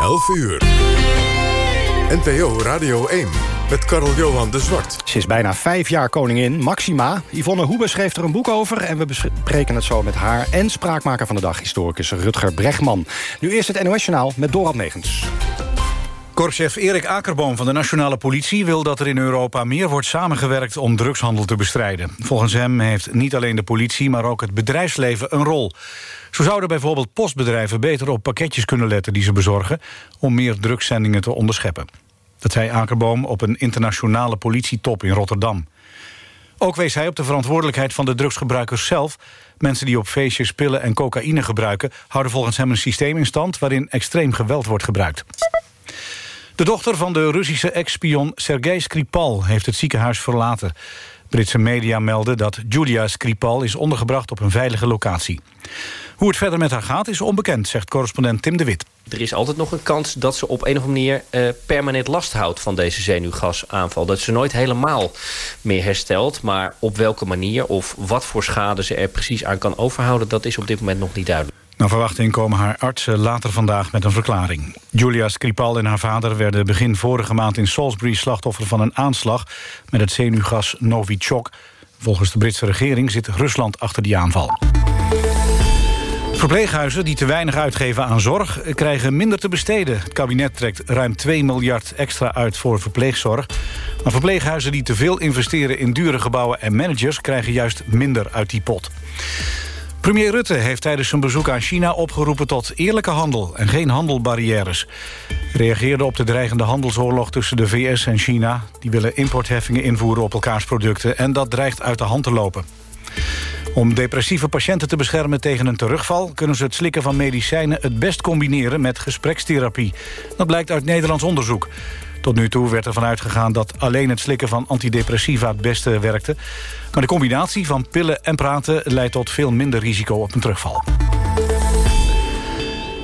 11 uur. NPO Radio 1 met Karel Johan de Zwart. Ze is bijna vijf jaar koningin, Maxima. Yvonne Hoebe schreef er een boek over... en we bespreken het zo met haar en spraakmaker van de dag... historicus Rutger Bregman. Nu eerst het NOS-journaal met Dorad Negens. Korpschef Erik Akerboom van de Nationale Politie wil dat er in Europa meer wordt samengewerkt om drugshandel te bestrijden. Volgens hem heeft niet alleen de politie, maar ook het bedrijfsleven een rol. Zo zouden bijvoorbeeld postbedrijven beter op pakketjes kunnen letten die ze bezorgen... om meer drugszendingen te onderscheppen. Dat zei Akerboom op een internationale politietop in Rotterdam. Ook wees hij op de verantwoordelijkheid van de drugsgebruikers zelf. Mensen die op feestjes pillen en cocaïne gebruiken... houden volgens hem een systeem in stand waarin extreem geweld wordt gebruikt. De dochter van de Russische ex-spion Sergei Skripal heeft het ziekenhuis verlaten. Britse media melden dat Julia Skripal is ondergebracht op een veilige locatie. Hoe het verder met haar gaat is onbekend, zegt correspondent Tim de Wit. Er is altijd nog een kans dat ze op een of andere manier uh, permanent last houdt van deze zenuwgasaanval. Dat ze nooit helemaal meer herstelt. Maar op welke manier of wat voor schade ze er precies aan kan overhouden... dat is op dit moment nog niet duidelijk. Naar verwachting komen haar artsen later vandaag met een verklaring. Julia Skripal en haar vader werden begin vorige maand in Salisbury... slachtoffer van een aanslag met het zenuwgas Novichok. Volgens de Britse regering zit Rusland achter die aanval. Verpleeghuizen die te weinig uitgeven aan zorg krijgen minder te besteden. Het kabinet trekt ruim 2 miljard extra uit voor verpleegzorg. Maar verpleeghuizen die te veel investeren in dure gebouwen en managers... krijgen juist minder uit die pot. Premier Rutte heeft tijdens zijn bezoek aan China opgeroepen tot eerlijke handel en geen handelbarrières. Hij reageerde op de dreigende handelsoorlog tussen de VS en China. Die willen importheffingen invoeren op elkaars producten en dat dreigt uit de hand te lopen. Om depressieve patiënten te beschermen tegen een terugval... kunnen ze het slikken van medicijnen het best combineren met gesprekstherapie. Dat blijkt uit Nederlands onderzoek. Tot nu toe werd ervan uitgegaan dat alleen het slikken van antidepressiva het beste werkte. Maar de combinatie van pillen en praten leidt tot veel minder risico op een terugval.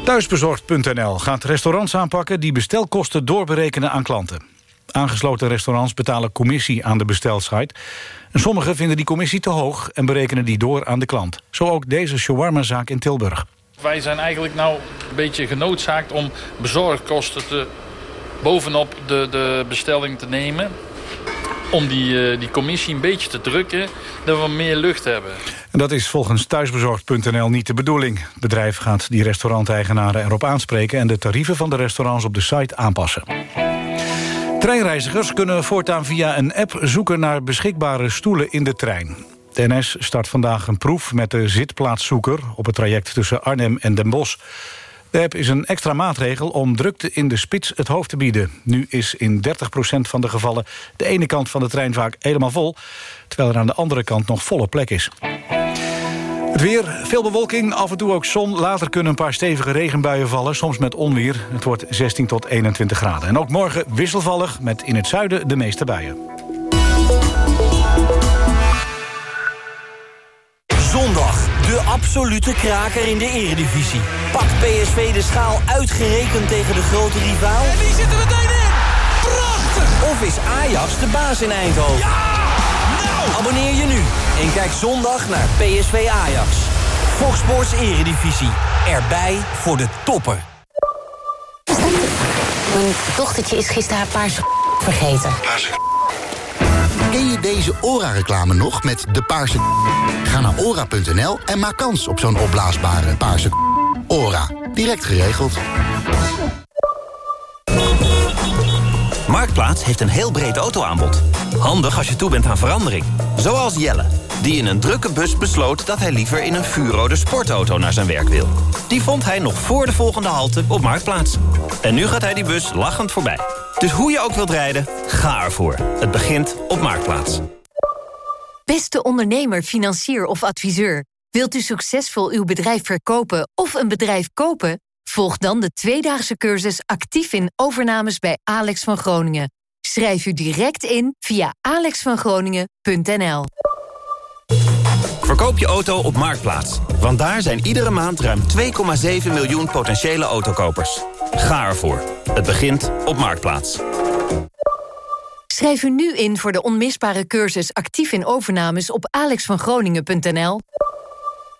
Thuisbezorgd.nl gaat restaurants aanpakken die bestelkosten doorberekenen aan klanten. Aangesloten restaurants betalen commissie aan de bestelsite. En sommigen vinden die commissie te hoog en berekenen die door aan de klant. Zo ook deze shawarma-zaak in Tilburg. Wij zijn eigenlijk nou een beetje genoodzaakt om bezorgkosten te, bovenop de, de bestelling te nemen om die, eh, die commissie een beetje te drukken, dat we meer lucht hebben. En dat is volgens thuisbezorgd.nl niet de bedoeling. Het bedrijf gaat die restauranteigenaren erop aanspreken... en de tarieven van de restaurants op de site aanpassen. Treinreizigers kunnen voortaan via een app zoeken naar beschikbare stoelen in de trein. De NS start vandaag een proef met de zitplaatszoeker... op het traject tussen Arnhem en Den Bosch. De app is een extra maatregel om drukte in de spits het hoofd te bieden. Nu is in 30% van de gevallen de ene kant van de trein vaak helemaal vol... terwijl er aan de andere kant nog volle plek is. Het weer, veel bewolking, af en toe ook zon. Later kunnen een paar stevige regenbuien vallen, soms met onweer. Het wordt 16 tot 21 graden. En ook morgen wisselvallig, met in het zuiden de meeste buien. Zondag, de absolute kraker in de eredivisie. Pakt PSV de schaal uitgerekend tegen de grote rivaal? En die zitten meteen in! Prachtig! Of is Ajax de baas in Eindhoven? Ja! Nou! Abonneer je nu en kijk zondag naar PSV Ajax. Fox Sports Eredivisie. Erbij voor de toppen. Mijn dochtertje is gisteren haar paarse vergeten. Ken je deze ORA-reclame nog met de paarse Ga naar ora.nl en maak kans op zo'n opblaasbare paarse ORA. Direct geregeld. Marktplaats heeft een heel breed autoaanbod. Handig als je toe bent aan verandering. Zoals Jelle, die in een drukke bus besloot... dat hij liever in een vuurrode sportauto naar zijn werk wil. Die vond hij nog voor de volgende halte op Marktplaats. En nu gaat hij die bus lachend voorbij. Dus hoe je ook wilt rijden, ga ervoor. Het begint op Marktplaats. Beste ondernemer, financier of adviseur. Wilt u succesvol uw bedrijf verkopen of een bedrijf kopen? Volg dan de tweedaagse cursus actief in overnames bij Alex van Groningen. Schrijf u direct in via alexvangroningen.nl. Verkoop je auto op Marktplaats. Want daar zijn iedere maand ruim 2,7 miljoen potentiële autokopers. Ga ervoor. Het begint op Marktplaats. Schrijf u nu in voor de onmisbare cursus actief in overnames op alexvangroningen.nl.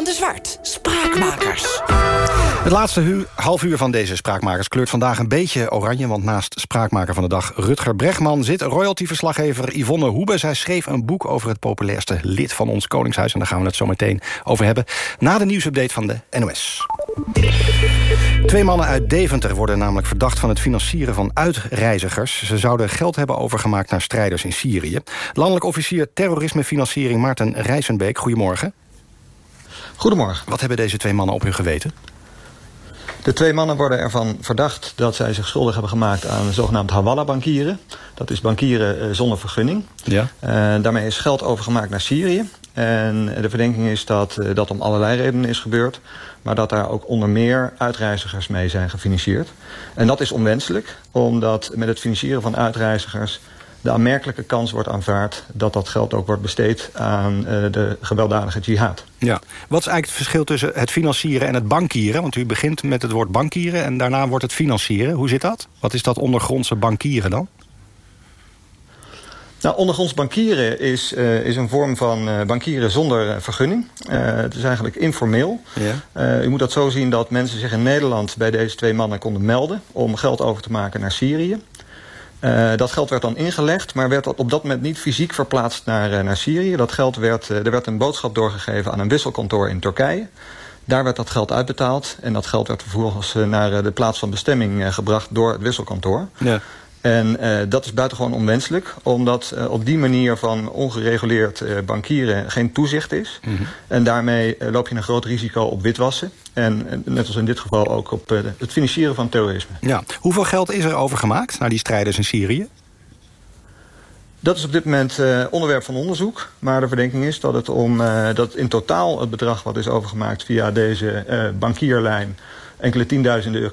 Karl-Johan de Zwart, Spraakmakers. Het laatste half uur van deze Spraakmakers kleurt vandaag een beetje oranje... want naast Spraakmaker van de dag Rutger Bregman... zit royalty-verslaggever Yvonne Hoebe. Zij schreef een boek over het populairste lid van ons Koningshuis... en daar gaan we het zo meteen over hebben... na de nieuwsupdate van de NOS. Twee mannen uit Deventer worden namelijk verdacht van het financieren van uitreizigers. Ze zouden geld hebben overgemaakt naar strijders in Syrië. Landelijk officier terrorismefinanciering Maarten Rijsenbeek, goedemorgen. Goedemorgen. Wat hebben deze twee mannen op hun geweten? De twee mannen worden ervan verdacht dat zij zich schuldig hebben gemaakt aan zogenaamd Hawala-bankieren. Dat is bankieren eh, zonder vergunning. Ja. Uh, daarmee is geld overgemaakt naar Syrië. En de verdenking is dat uh, dat om allerlei redenen is gebeurd. Maar dat daar ook onder meer uitreizigers mee zijn gefinancierd. En dat is onwenselijk, omdat met het financieren van uitreizigers de aanmerkelijke kans wordt aanvaard... dat dat geld ook wordt besteed aan uh, de gewelddadige jihad. Ja. Wat is eigenlijk het verschil tussen het financieren en het bankieren? Want u begint met het woord bankieren en daarna wordt het financieren. Hoe zit dat? Wat is dat ondergrondse bankieren dan? Nou, ondergronds bankieren is, uh, is een vorm van uh, bankieren zonder vergunning. Uh, het is eigenlijk informeel. Ja. u moet dat zo zien dat mensen zich in Nederland bij deze twee mannen konden melden... om geld over te maken naar Syrië. Uh, dat geld werd dan ingelegd, maar werd op dat moment niet fysiek verplaatst naar, uh, naar Syrië. Dat geld werd, uh, er werd een boodschap doorgegeven aan een wisselkantoor in Turkije. Daar werd dat geld uitbetaald en dat geld werd vervolgens naar de plaats van bestemming gebracht door het wisselkantoor. Ja. En dat is buitengewoon onwenselijk, omdat op die manier van ongereguleerd bankieren geen toezicht is. Mm -hmm. En daarmee loop je een groot risico op witwassen. En net als in dit geval ook op het financieren van terrorisme. Ja. Hoeveel geld is er overgemaakt naar die strijders in Syrië? Dat is op dit moment uh, onderwerp van onderzoek. Maar de verdenking is dat het om uh, dat in totaal het bedrag wat is overgemaakt via deze uh, bankierlijn enkele tienduizenden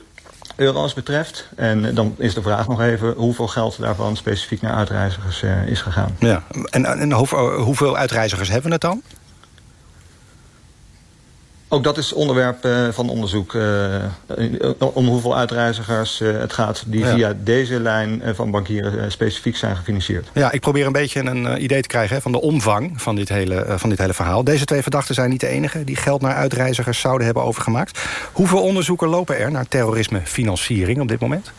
euro's betreft. En dan is de vraag nog even hoeveel geld daarvan specifiek naar uitreizigers is gegaan. Ja. En, en hoeveel uitreizigers hebben het dan? Ook dat is onderwerp uh, van onderzoek. Uh, om hoeveel uitreizigers het gaat die ja. via deze lijn van bankieren specifiek zijn gefinancierd. Ja, ik probeer een beetje een idee te krijgen hè, van de omvang van dit, hele, van dit hele verhaal. Deze twee verdachten zijn niet de enige die geld naar uitreizigers zouden hebben overgemaakt. Hoeveel onderzoeken lopen er naar terrorismefinanciering op dit moment?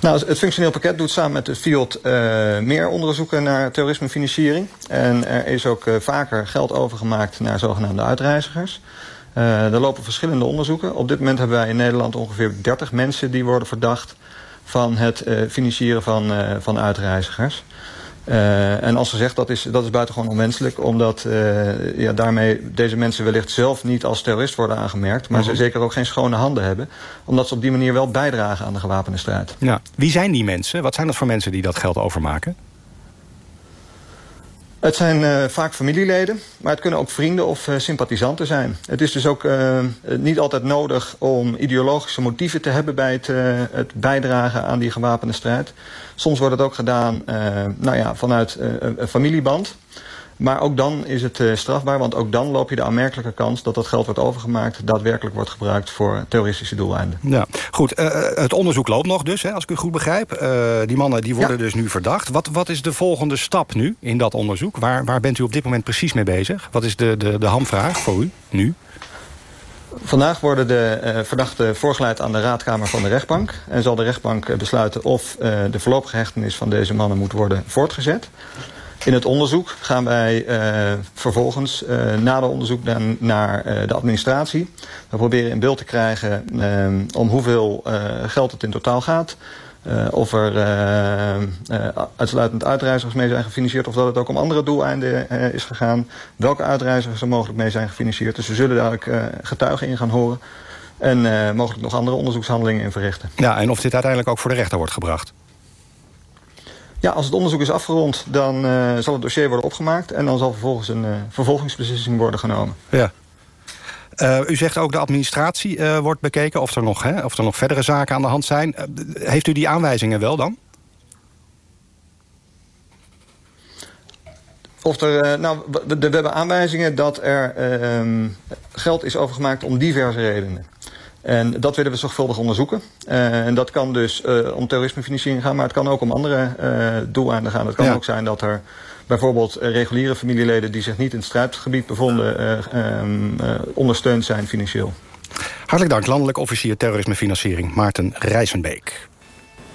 Nou, het functioneel pakket doet samen met de FIOD uh, meer onderzoeken naar terrorismefinanciering. En er is ook uh, vaker geld overgemaakt naar zogenaamde uitreizigers. Uh, er lopen verschillende onderzoeken. Op dit moment hebben wij in Nederland ongeveer 30 mensen die worden verdacht van het financieren van, van uitreizigers. Uh, en als gezegd, dat is, dat is buitengewoon onwenselijk... omdat uh, ja, daarmee deze mensen wellicht zelf niet als terrorist worden aangemerkt... maar Mhm. ze zeker ook geen schone handen hebben... omdat ze op die manier wel bijdragen aan de gewapende strijd. Ja. Wie zijn die mensen? Wat zijn dat voor mensen die dat geld overmaken? Het zijn uh, vaak familieleden, maar het kunnen ook vrienden of uh, sympathisanten zijn. Het is dus ook uh, niet altijd nodig om ideologische motieven te hebben... bij het, het bijdragen aan die gewapende strijd. Soms wordt het ook gedaan nou ja, vanuit een familieband... Maar ook dan is het uh, strafbaar, want ook dan loop je de aanmerkelijke kans... dat dat geld wordt overgemaakt, daadwerkelijk wordt gebruikt voor terroristische doeleinden. Ja, goed. Uh, het onderzoek loopt nog dus, hè, als ik u goed begrijp. Uh, die mannen die worden ja. dus nu verdacht. Wat, wat is de volgende stap nu in dat onderzoek? Waar, waar bent u op dit moment precies mee bezig? Wat is de, de, de hamvraag voor u nu? Vandaag worden de uh, verdachten voorgeleid aan de raadkamer van de rechtbank. En zal de rechtbank besluiten of uh, de voorlopige hechtenis van deze mannen moet worden voortgezet. In het onderzoek gaan wij uh, vervolgens uh, na de onderzoek dan naar uh, de administratie. We proberen in beeld te krijgen om hoeveel geld het in totaal gaat. of er uitsluitend uitreizigers mee zijn gefinancierd... of dat het ook om andere doeleinden is gegaan. Welke uitreizigers er mogelijk mee zijn gefinancierd. Dus we zullen ook getuigen in gaan horen. En mogelijk nog andere onderzoekshandelingen in verrichten. Ja, en of dit uiteindelijk ook voor de rechter wordt gebracht. Ja, als het onderzoek is afgerond, dan uh, zal het dossier worden opgemaakt... en dan zal vervolgens een uh, vervolgingsbeslissing worden genomen. Ja. Uh, u zegt ook de administratie wordt bekeken, of er, nog, hè, of er nog verdere zaken aan de hand zijn. Heeft u die aanwijzingen wel dan? Of er, nou, we, we hebben aanwijzingen dat er ehm, geld is overgemaakt om diverse redenen. En dat willen we zorgvuldig onderzoeken. Uh, en dat kan dus uh, om terrorismefinanciering gaan, maar het kan ook om andere uh, doeleinden gaan. Het kan ja. ook zijn dat er bijvoorbeeld reguliere familieleden die zich niet in het strijdgebied bevonden, um, ondersteund zijn financieel. Hartelijk dank, landelijk officier terrorismefinanciering Maarten Rijsenbeek.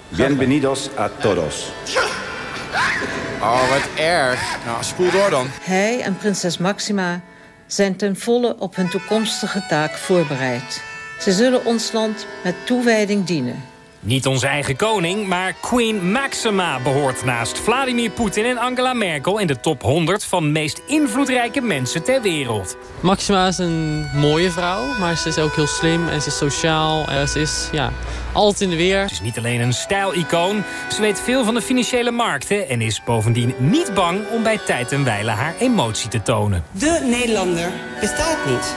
Bienvenidos a todos. Oh, wat erg. Nou, spoel door dan. Hij en prinses Maxima zijn ten volle op hun toekomstige taak voorbereid. Ze zullen ons land met toewijding dienen. Niet onze eigen koning, maar Queen Maxima behoort naast Vladimir Poetin en Angela Merkel... in de top 100 van meest invloedrijke mensen ter wereld. Maxima is een mooie vrouw, maar ze is ook heel slim en ze is sociaal. Uh, ze is ja, altijd in de weer. Ze is niet alleen een stijlicoon, ze weet veel van de financiële markten... en is bovendien niet bang om bij tijd en wijle haar emotie te tonen. De Nederlander bestaat niet.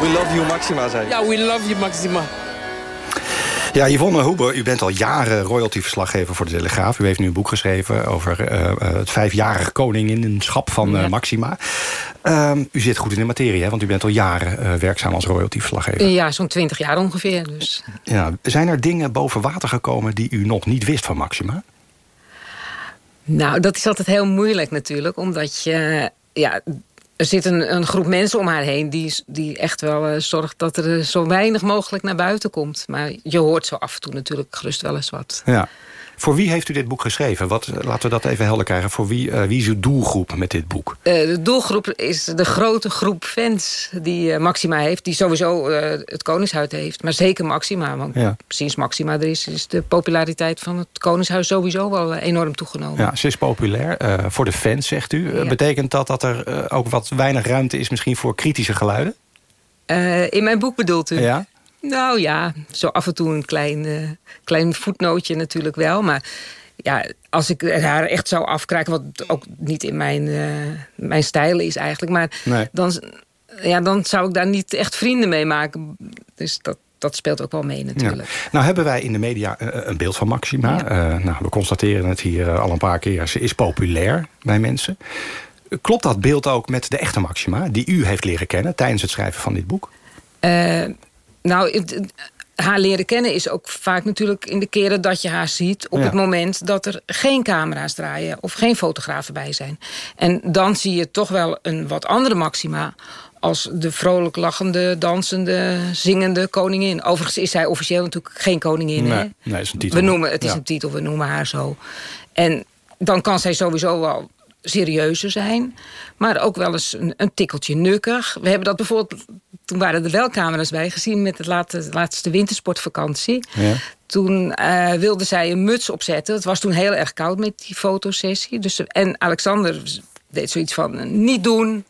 We love you Maxima, zei Ja, we love you Maxima. Ja, Yvonne Hoeber, u bent al jaren royalty-verslaggever voor de Telegraaf. U heeft nu een boek geschreven over uh, het vijfjarige koninginschap van uh, ja. Maxima. Uh, u zit goed in de materie, hè? want u bent al jaren uh, werkzaam als royalty-verslaggever. Ja, zo'n twintig jaar ongeveer. Dus. Ja, zijn er dingen boven water gekomen die u nog niet wist van Maxima? Nou, dat is altijd heel moeilijk natuurlijk, omdat je... Ja, er zit een, een, groep mensen om haar heen die, die echt wel uh, zorgt dat er zo weinig mogelijk naar buiten komt. Maar je hoort zo af en toe natuurlijk gerust wel eens wat. Ja. Voor wie heeft u dit boek geschreven? Wat, laten we dat even helder krijgen. Voor wie, uh, wie is uw doelgroep met dit boek? Uh, de doelgroep is de grote groep fans die Maxima heeft. Die sowieso het Koningshuis heeft. Maar zeker Maxima. Want ja. sinds Maxima er is, is de populariteit van het Koningshuis sowieso wel enorm toegenomen. Ja, ze is populair. voor de fans, zegt u. Ja. Betekent dat dat er ook wat weinig ruimte is misschien voor kritische geluiden? in mijn boek bedoelt u? Ja. Nou ja, zo af en toe een klein, uh, klein voetnootje natuurlijk wel. Maar ja, als ik haar echt zou afkrijgen... wat ook niet in mijn, uh, mijn stijl is eigenlijk... maar nee. dan, ja, dan zou ik daar niet echt vrienden mee maken. Dus dat, dat speelt ook wel mee natuurlijk. Ja. Nou hebben wij in de media een beeld van Maxima. Ja. Uh, nou, we constateren het hier al een paar keer. Ze is populair bij mensen. Klopt dat beeld ook met de echte Maxima... die u heeft leren kennen tijdens het schrijven van dit boek? Uh, nou, haar leren kennen is ook vaak natuurlijk in de keren dat je haar ziet... op ja. het moment dat er geen camera's draaien of geen fotografen bij zijn. En dan zie je toch wel een wat andere Maxima als de vrolijk lachende, dansende, zingende koningin. Overigens is zij officieel natuurlijk geen koningin. Nee, hè? nee is een titel. We noemen, het is ja. een titel, we noemen haar zo. En dan kan zij sowieso wel serieuzer zijn. Maar ook wel eens een, een tikkeltje nukkig. We hebben dat bijvoorbeeld... Toen waren er wel camera's bij gezien met de laatste, laatste wintersportvakantie. Ja. Toen uh, wilde zij een muts opzetten. Het was toen heel erg koud met die fotosessie. Dus, en Alexander deed zoiets van niet doen.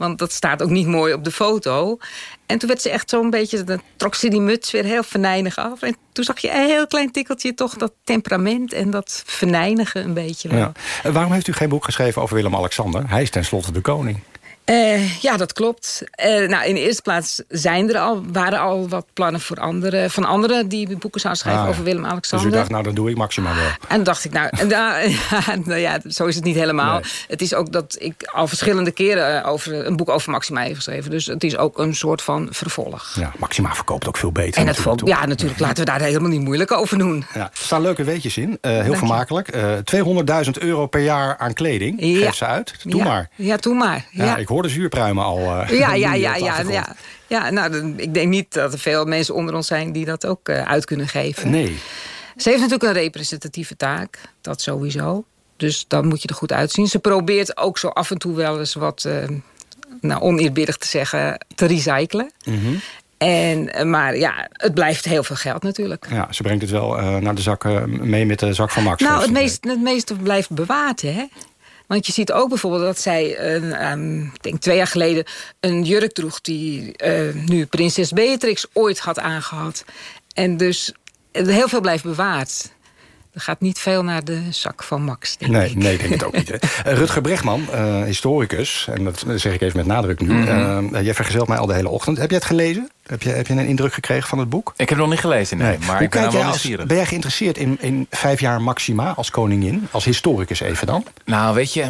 Want dat staat ook niet mooi op de foto. En toen werd ze echt zo'n beetje... dan trok ze die muts weer heel venijnig af. En toen zag je een heel klein tikkeltje toch dat temperament... en dat venijnige een beetje wel. Ja. Waarom heeft u geen boek geschreven over Willem-Alexander? Hij is tenslotte de koning. Uh, ja, dat klopt. Uh, nou, in de eerste plaats zijn er al, waren al wat plannen voor van anderen... die boeken zouden schrijven ah, over Willem-Alexander. Dus u dacht, nou, dan doe ik Maxima wel. En dan dacht ik, nou, en da, nou ja, zo is het niet helemaal. Nee. Het is ook dat ik al verschillende keren over, een boek over Maxima heb geschreven. Dus het is ook een soort van vervolg. Ja, Maxima verkoopt ook veel beter. En het natuurlijk, ja, natuurlijk. Laten we daar helemaal niet moeilijk over doen. Ja, er staan leuke weetjes in. Uh, heel vermakelijk. 200.000 euro per jaar aan kleren. Ja. Geef ze uit. Doe ja. maar. Ja, doe maar. Ja, ja. ik hoor de zuurpruimen al. Uh, ja, ja, ja, ja, ja. ja nou, ik denk niet dat er veel mensen onder ons zijn die dat ook uh, uit kunnen geven. Nee. Ze heeft natuurlijk een representatieve taak, dat sowieso. Dus dan moet je er goed uitzien. Ze probeert ook zo af en toe wel eens wat, uh, nou, oneerbiedig te zeggen, te recyclen. Mm -hmm. En, maar ja, het blijft heel veel geld natuurlijk. Ja, ze brengt het wel uh, naar de zak, uh, mee met de zak van Max. Nou, het, meest, het meeste blijft bewaard, hè. Want je ziet ook bijvoorbeeld dat zij, um, ik denk twee jaar geleden... een jurk droeg die uh, nu prinses Beatrix ooit had aangehad. En dus heel veel blijft bewaard. Er gaat niet veel naar de zak van Max. Denk Nee, ik. nee, ik denk het ook niet. Hè. Eh, Rutger Bregman, eh, historicus, en dat zeg ik even met nadruk nu. Eh, jij vergezelt mij al de hele ochtend. Heb jij het gelezen? Heb je, heb je een indruk gekregen van het boek? Ik heb het nog niet gelezen, nee. Maar Hoe ik ben kijk wel jij als, ben jij geïnteresseerd in, in vijf jaar Maxima als koningin? Als historicus even dan? Nou, weet je,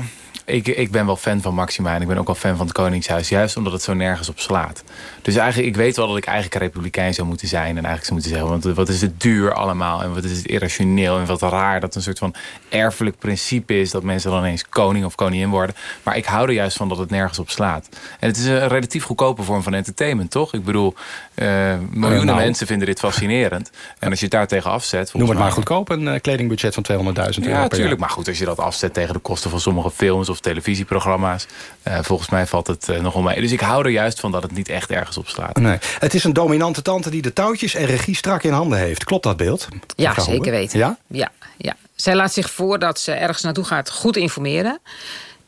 ik, ik ben wel fan van Maxima... en ik ben ook wel fan van het Koningshuis... juist omdat het zo nergens op slaat. Dus eigenlijk, ik weet wel dat ik eigenlijk republikein zou moeten zijn... en eigenlijk zou moeten zeggen, want wat is het duur allemaal... en wat is het irrationeel en wat raar... dat een soort van erfelijk principe is... dat mensen dan eens koning of koningin worden. Maar ik hou er juist van dat het nergens op slaat. En het is een relatief goedkope vorm van entertainment, toch? Ik bedoel, eh, miljoenen nou. mensen vinden dit fascinerend. En als je het daar tegen afzet... Noem volgens het maar goedkoop, een eh, kledingbudget van 200.000 euro ja, per jaar. natuurlijk. Maar goed, als je dat afzet tegen de kosten van sommige films of televisieprogramma's. eh, volgens mij valt het eh, nogal mee. Dus ik hou er juist van dat het niet echt ergens op slaat. Nee. Het is een dominante tante die de touwtjes en regie strak in handen heeft. Klopt dat beeld? Ja, zeker weten. Ja? Ja, ja. Zij laat zich voordat ze ergens naartoe gaat goed informeren.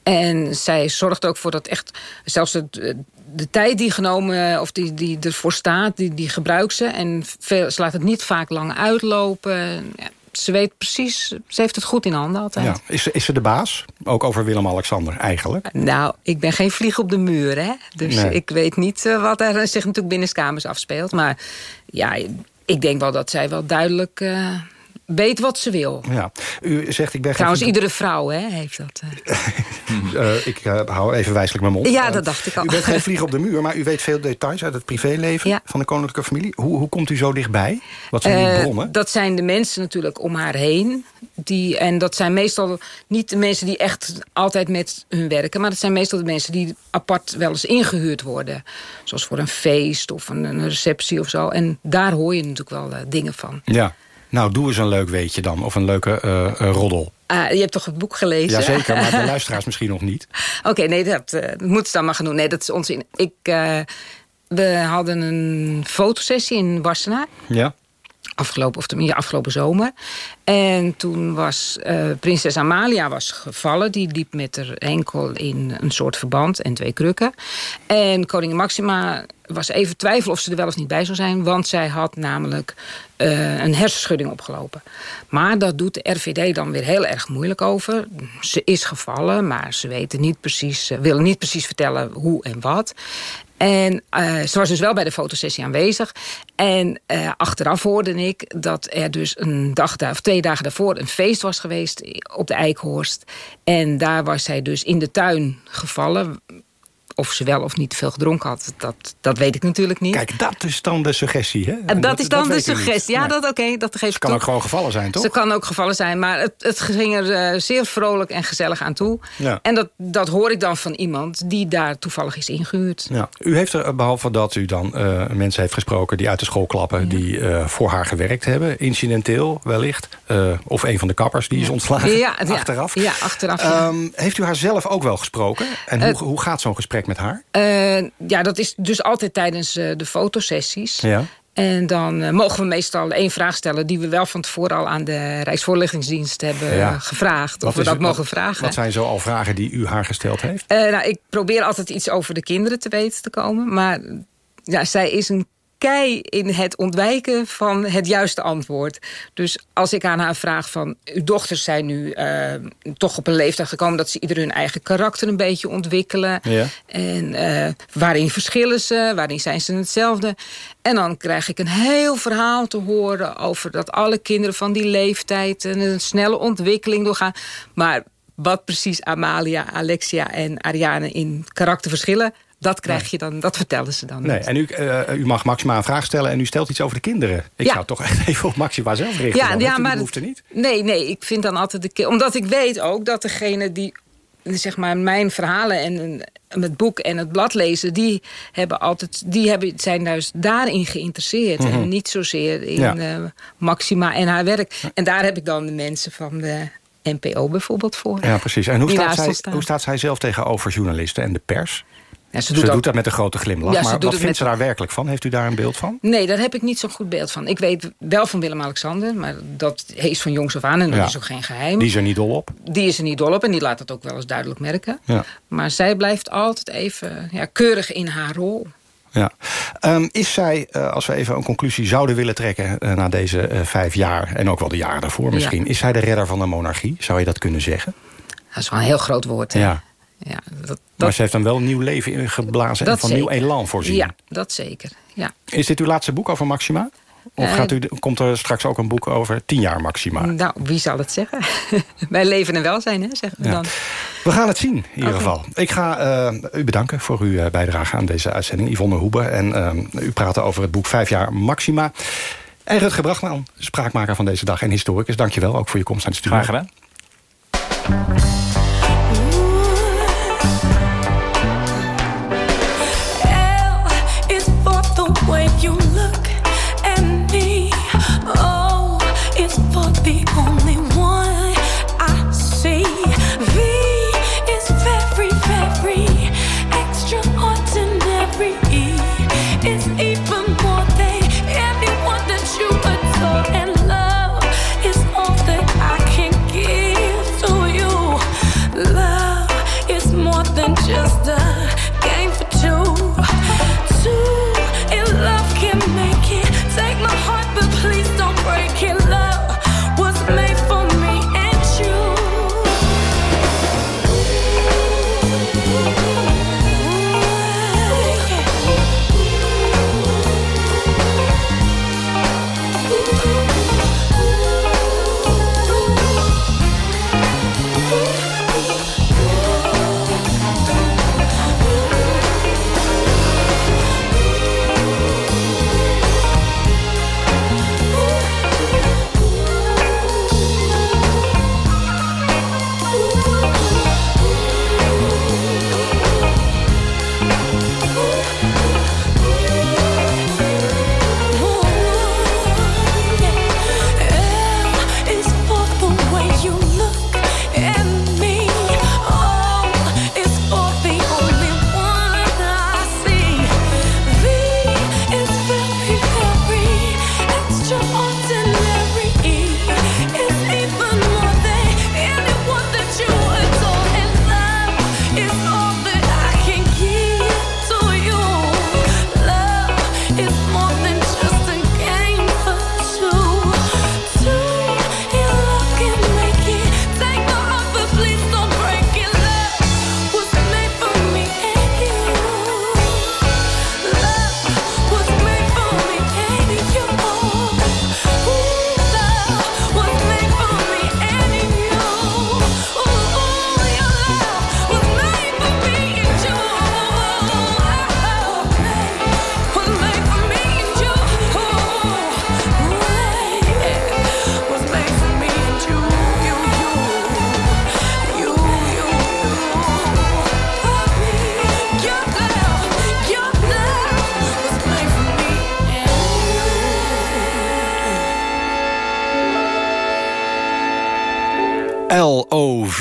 En zij zorgt ook voor dat echt... Zelfs de, de tijd die genomen of die, die ervoor staat, die, die gebruikt ze. En veel, ze laat het niet vaak lang uitlopen. Ja, ze weet precies, ze heeft het goed in handen altijd. Ja. Is, ze- is ze de baas? Ook over Willem-Alexander eigenlijk? Nou, ik ben geen vlieg op de muur, hè. Dus Nee. ik weet niet eh, wat er zich natuurlijk binnenskamers afspeelt. Maar ja, ik denk wel dat zij wel duidelijk eh, weet wat ze wil. Ja. U zegt, ik ben Trouwens, iedere vrouw hè, heeft dat. eh. Eh, ik eh, hou even wijselijk mijn mond. Ja, dat dacht ik al. U bent geen vlieg op de muur, maar u weet veel details uit het privéleven van de koninklijke familie. Hoe, hoe komt u zo dichtbij? Wat zijn die bronnen? dat zijn de mensen natuurlijk om haar heen. Die, en dat zijn meestal niet de mensen die echt altijd met hun werken... maar dat zijn meestal de mensen die apart wel eens ingehuurd worden. Zoals voor een feest of een, een receptie of zo. En daar hoor je natuurlijk wel dingen van. Ja. Nou, doe eens een leuk weetje dan. Of een leuke eh, roddel. Ah, je hebt toch het boek gelezen? Jazeker, maar de luisteraars misschien nog niet. Oké, nee, dat eh, moeten ze dan maar gaan doen. Nee, dat is onzin. Ik, we hadden een fotosessie in Wassenaar. Ja? Afgelopen, of tenminste afgelopen zomer. En toen was eh, prinses Amalia was gevallen. Die liep met haar enkel in een soort verband en twee krukken. En koningin Maxima was even twijfel of ze er wel of niet bij zou zijn. Want zij had namelijk eh, een hersenschudding opgelopen. Maar dat doet de RVD dan weer heel erg moeilijk over. Ze is gevallen, maar ze weten niet precies, willen niet precies vertellen hoe en wat. En eh, ze was dus wel bij de fotosessie aanwezig. En eh, achteraf hoorde ik dat er dus een dag daar, of twee dagen daarvoor een feest was geweest op de Eikhorst. En daar was zij dus in de tuin gevallen. Of ze wel of niet veel gedronken had, dat, dat weet ik natuurlijk niet. Kijk, dat is dan de suggestie, hè? En dat, is dan de suggestie. Ja, Nee. dat oké, dat geef Ze kan toe. ook gewoon gevallen zijn, toch? Ze kan ook gevallen zijn, maar het, het ging er eh, zeer vrolijk en gezellig aan toe. Ja. En dat, dat hoor ik dan van iemand die daar toevallig is ingehuurd. Ja. U heeft er, behalve dat u dan eh, mensen heeft gesproken... die uit de school klappen, die eh, voor haar gewerkt hebben... incidenteel wellicht, of een van de kappers die is ontslagen Ja, achteraf. Ja, achteraf. Ehm, heeft u haar zelf ook wel gesproken? En hoe, hoe gaat zo'n gesprek met haar? Eh, ja, dat is dus altijd tijdens eh, de fotosessies. Ja. En dan eh, mogen we meestal één vraag stellen... die we wel van tevoren al aan de Rijksvoorlichtingsdienst hebben Ja. gevraagd. Of we dat het- mogen wat- vragen. Wat zijn zo al vragen die u haar gesteld heeft? Nou, ik probeer altijd iets over de kinderen te weten te komen. Maar ja, zij is een kei in het ontwijken van het juiste antwoord. Dus als ik aan haar vraag van... uw dochters zijn nu eh, toch op een leeftijd gekomen... dat ze ieder hun eigen karakter een beetje ontwikkelen. Ja. En eh, waarin verschillen ze? Waarin zijn ze hetzelfde? En dan krijg ik een heel verhaal te horen... over dat alle kinderen van die leeftijd... een snelle ontwikkeling doorgaan. Maar wat precies Amalia, Alexia en Ariane in karakter verschillen... dat krijg je dan, dat vertellen ze dan Nee, niet. en u, eh, u mag Maxima een vraag stellen en u stelt iets over de kinderen. Ik Ja. zou toch echt even op Maxima zelf richten. Ja, dan. ja, maar behoefte niet? Nee, nee, ik vind dan altijd de Omdat ik weet ook dat degene die zeg maar mijn verhalen en en het boek en het blad lezen, die hebben altijd, die hebben, zijn juist daarin geïnteresseerd Mhm. en niet zozeer in Ja. eh, Maxima en haar werk. En daar heb ik dan de mensen van de NPO bijvoorbeeld voor. Ja, precies. En hoe staat, zij, hoe staat zij zelf tegenover journalisten en de pers? Ja, ze ze doet dat met een grote glimlach. Ja, maar wat vindt met- ze daar werkelijk van? Heeft u daar een beeld van? Nee, daar heb ik niet zo'n goed beeld van. Ik weet wel van Willem-Alexander, maar dat is van jongs af aan en dat Ja. is ook geen geheim. Die is er niet dol op. Die is er niet dol op en die laat dat ook wel eens duidelijk merken. Maar zij blijft altijd even ja, keurig in haar rol. Ja. Um, is zij, uh, als we even een conclusie zouden willen trekken... Uh, na deze uh, vijf jaar, en ook wel de jaren daarvoor misschien... Is zij de redder van de monarchie? Zou je dat kunnen zeggen? Dat is wel een heel groot woord, hè? Ja. Ja, dat, dat, maar ze heeft dan wel een nieuw leven ingeblazen... en van zeker. nieuw elan voorzien. Ja, dat zeker. Ja. Is dit uw laatste boek over Maxima? Of Eh, gaat u, komt er straks ook een boek over tien jaar Maxima? Nou, wie zal het zeggen? Wij leven en welzijn, hè, zeggen we Ja. dan. We gaan het zien, in ieder geval. Ik ga eh, u bedanken voor uw eh, bijdrage aan deze uitzending. Yvonne Hoebe. En u praatte over het boek Vijf jaar Maxima. En Rutger Brachman, spraakmaker van deze dag en historicus. Dank je wel, ook voor je komst aan de studio. Graag gedaan.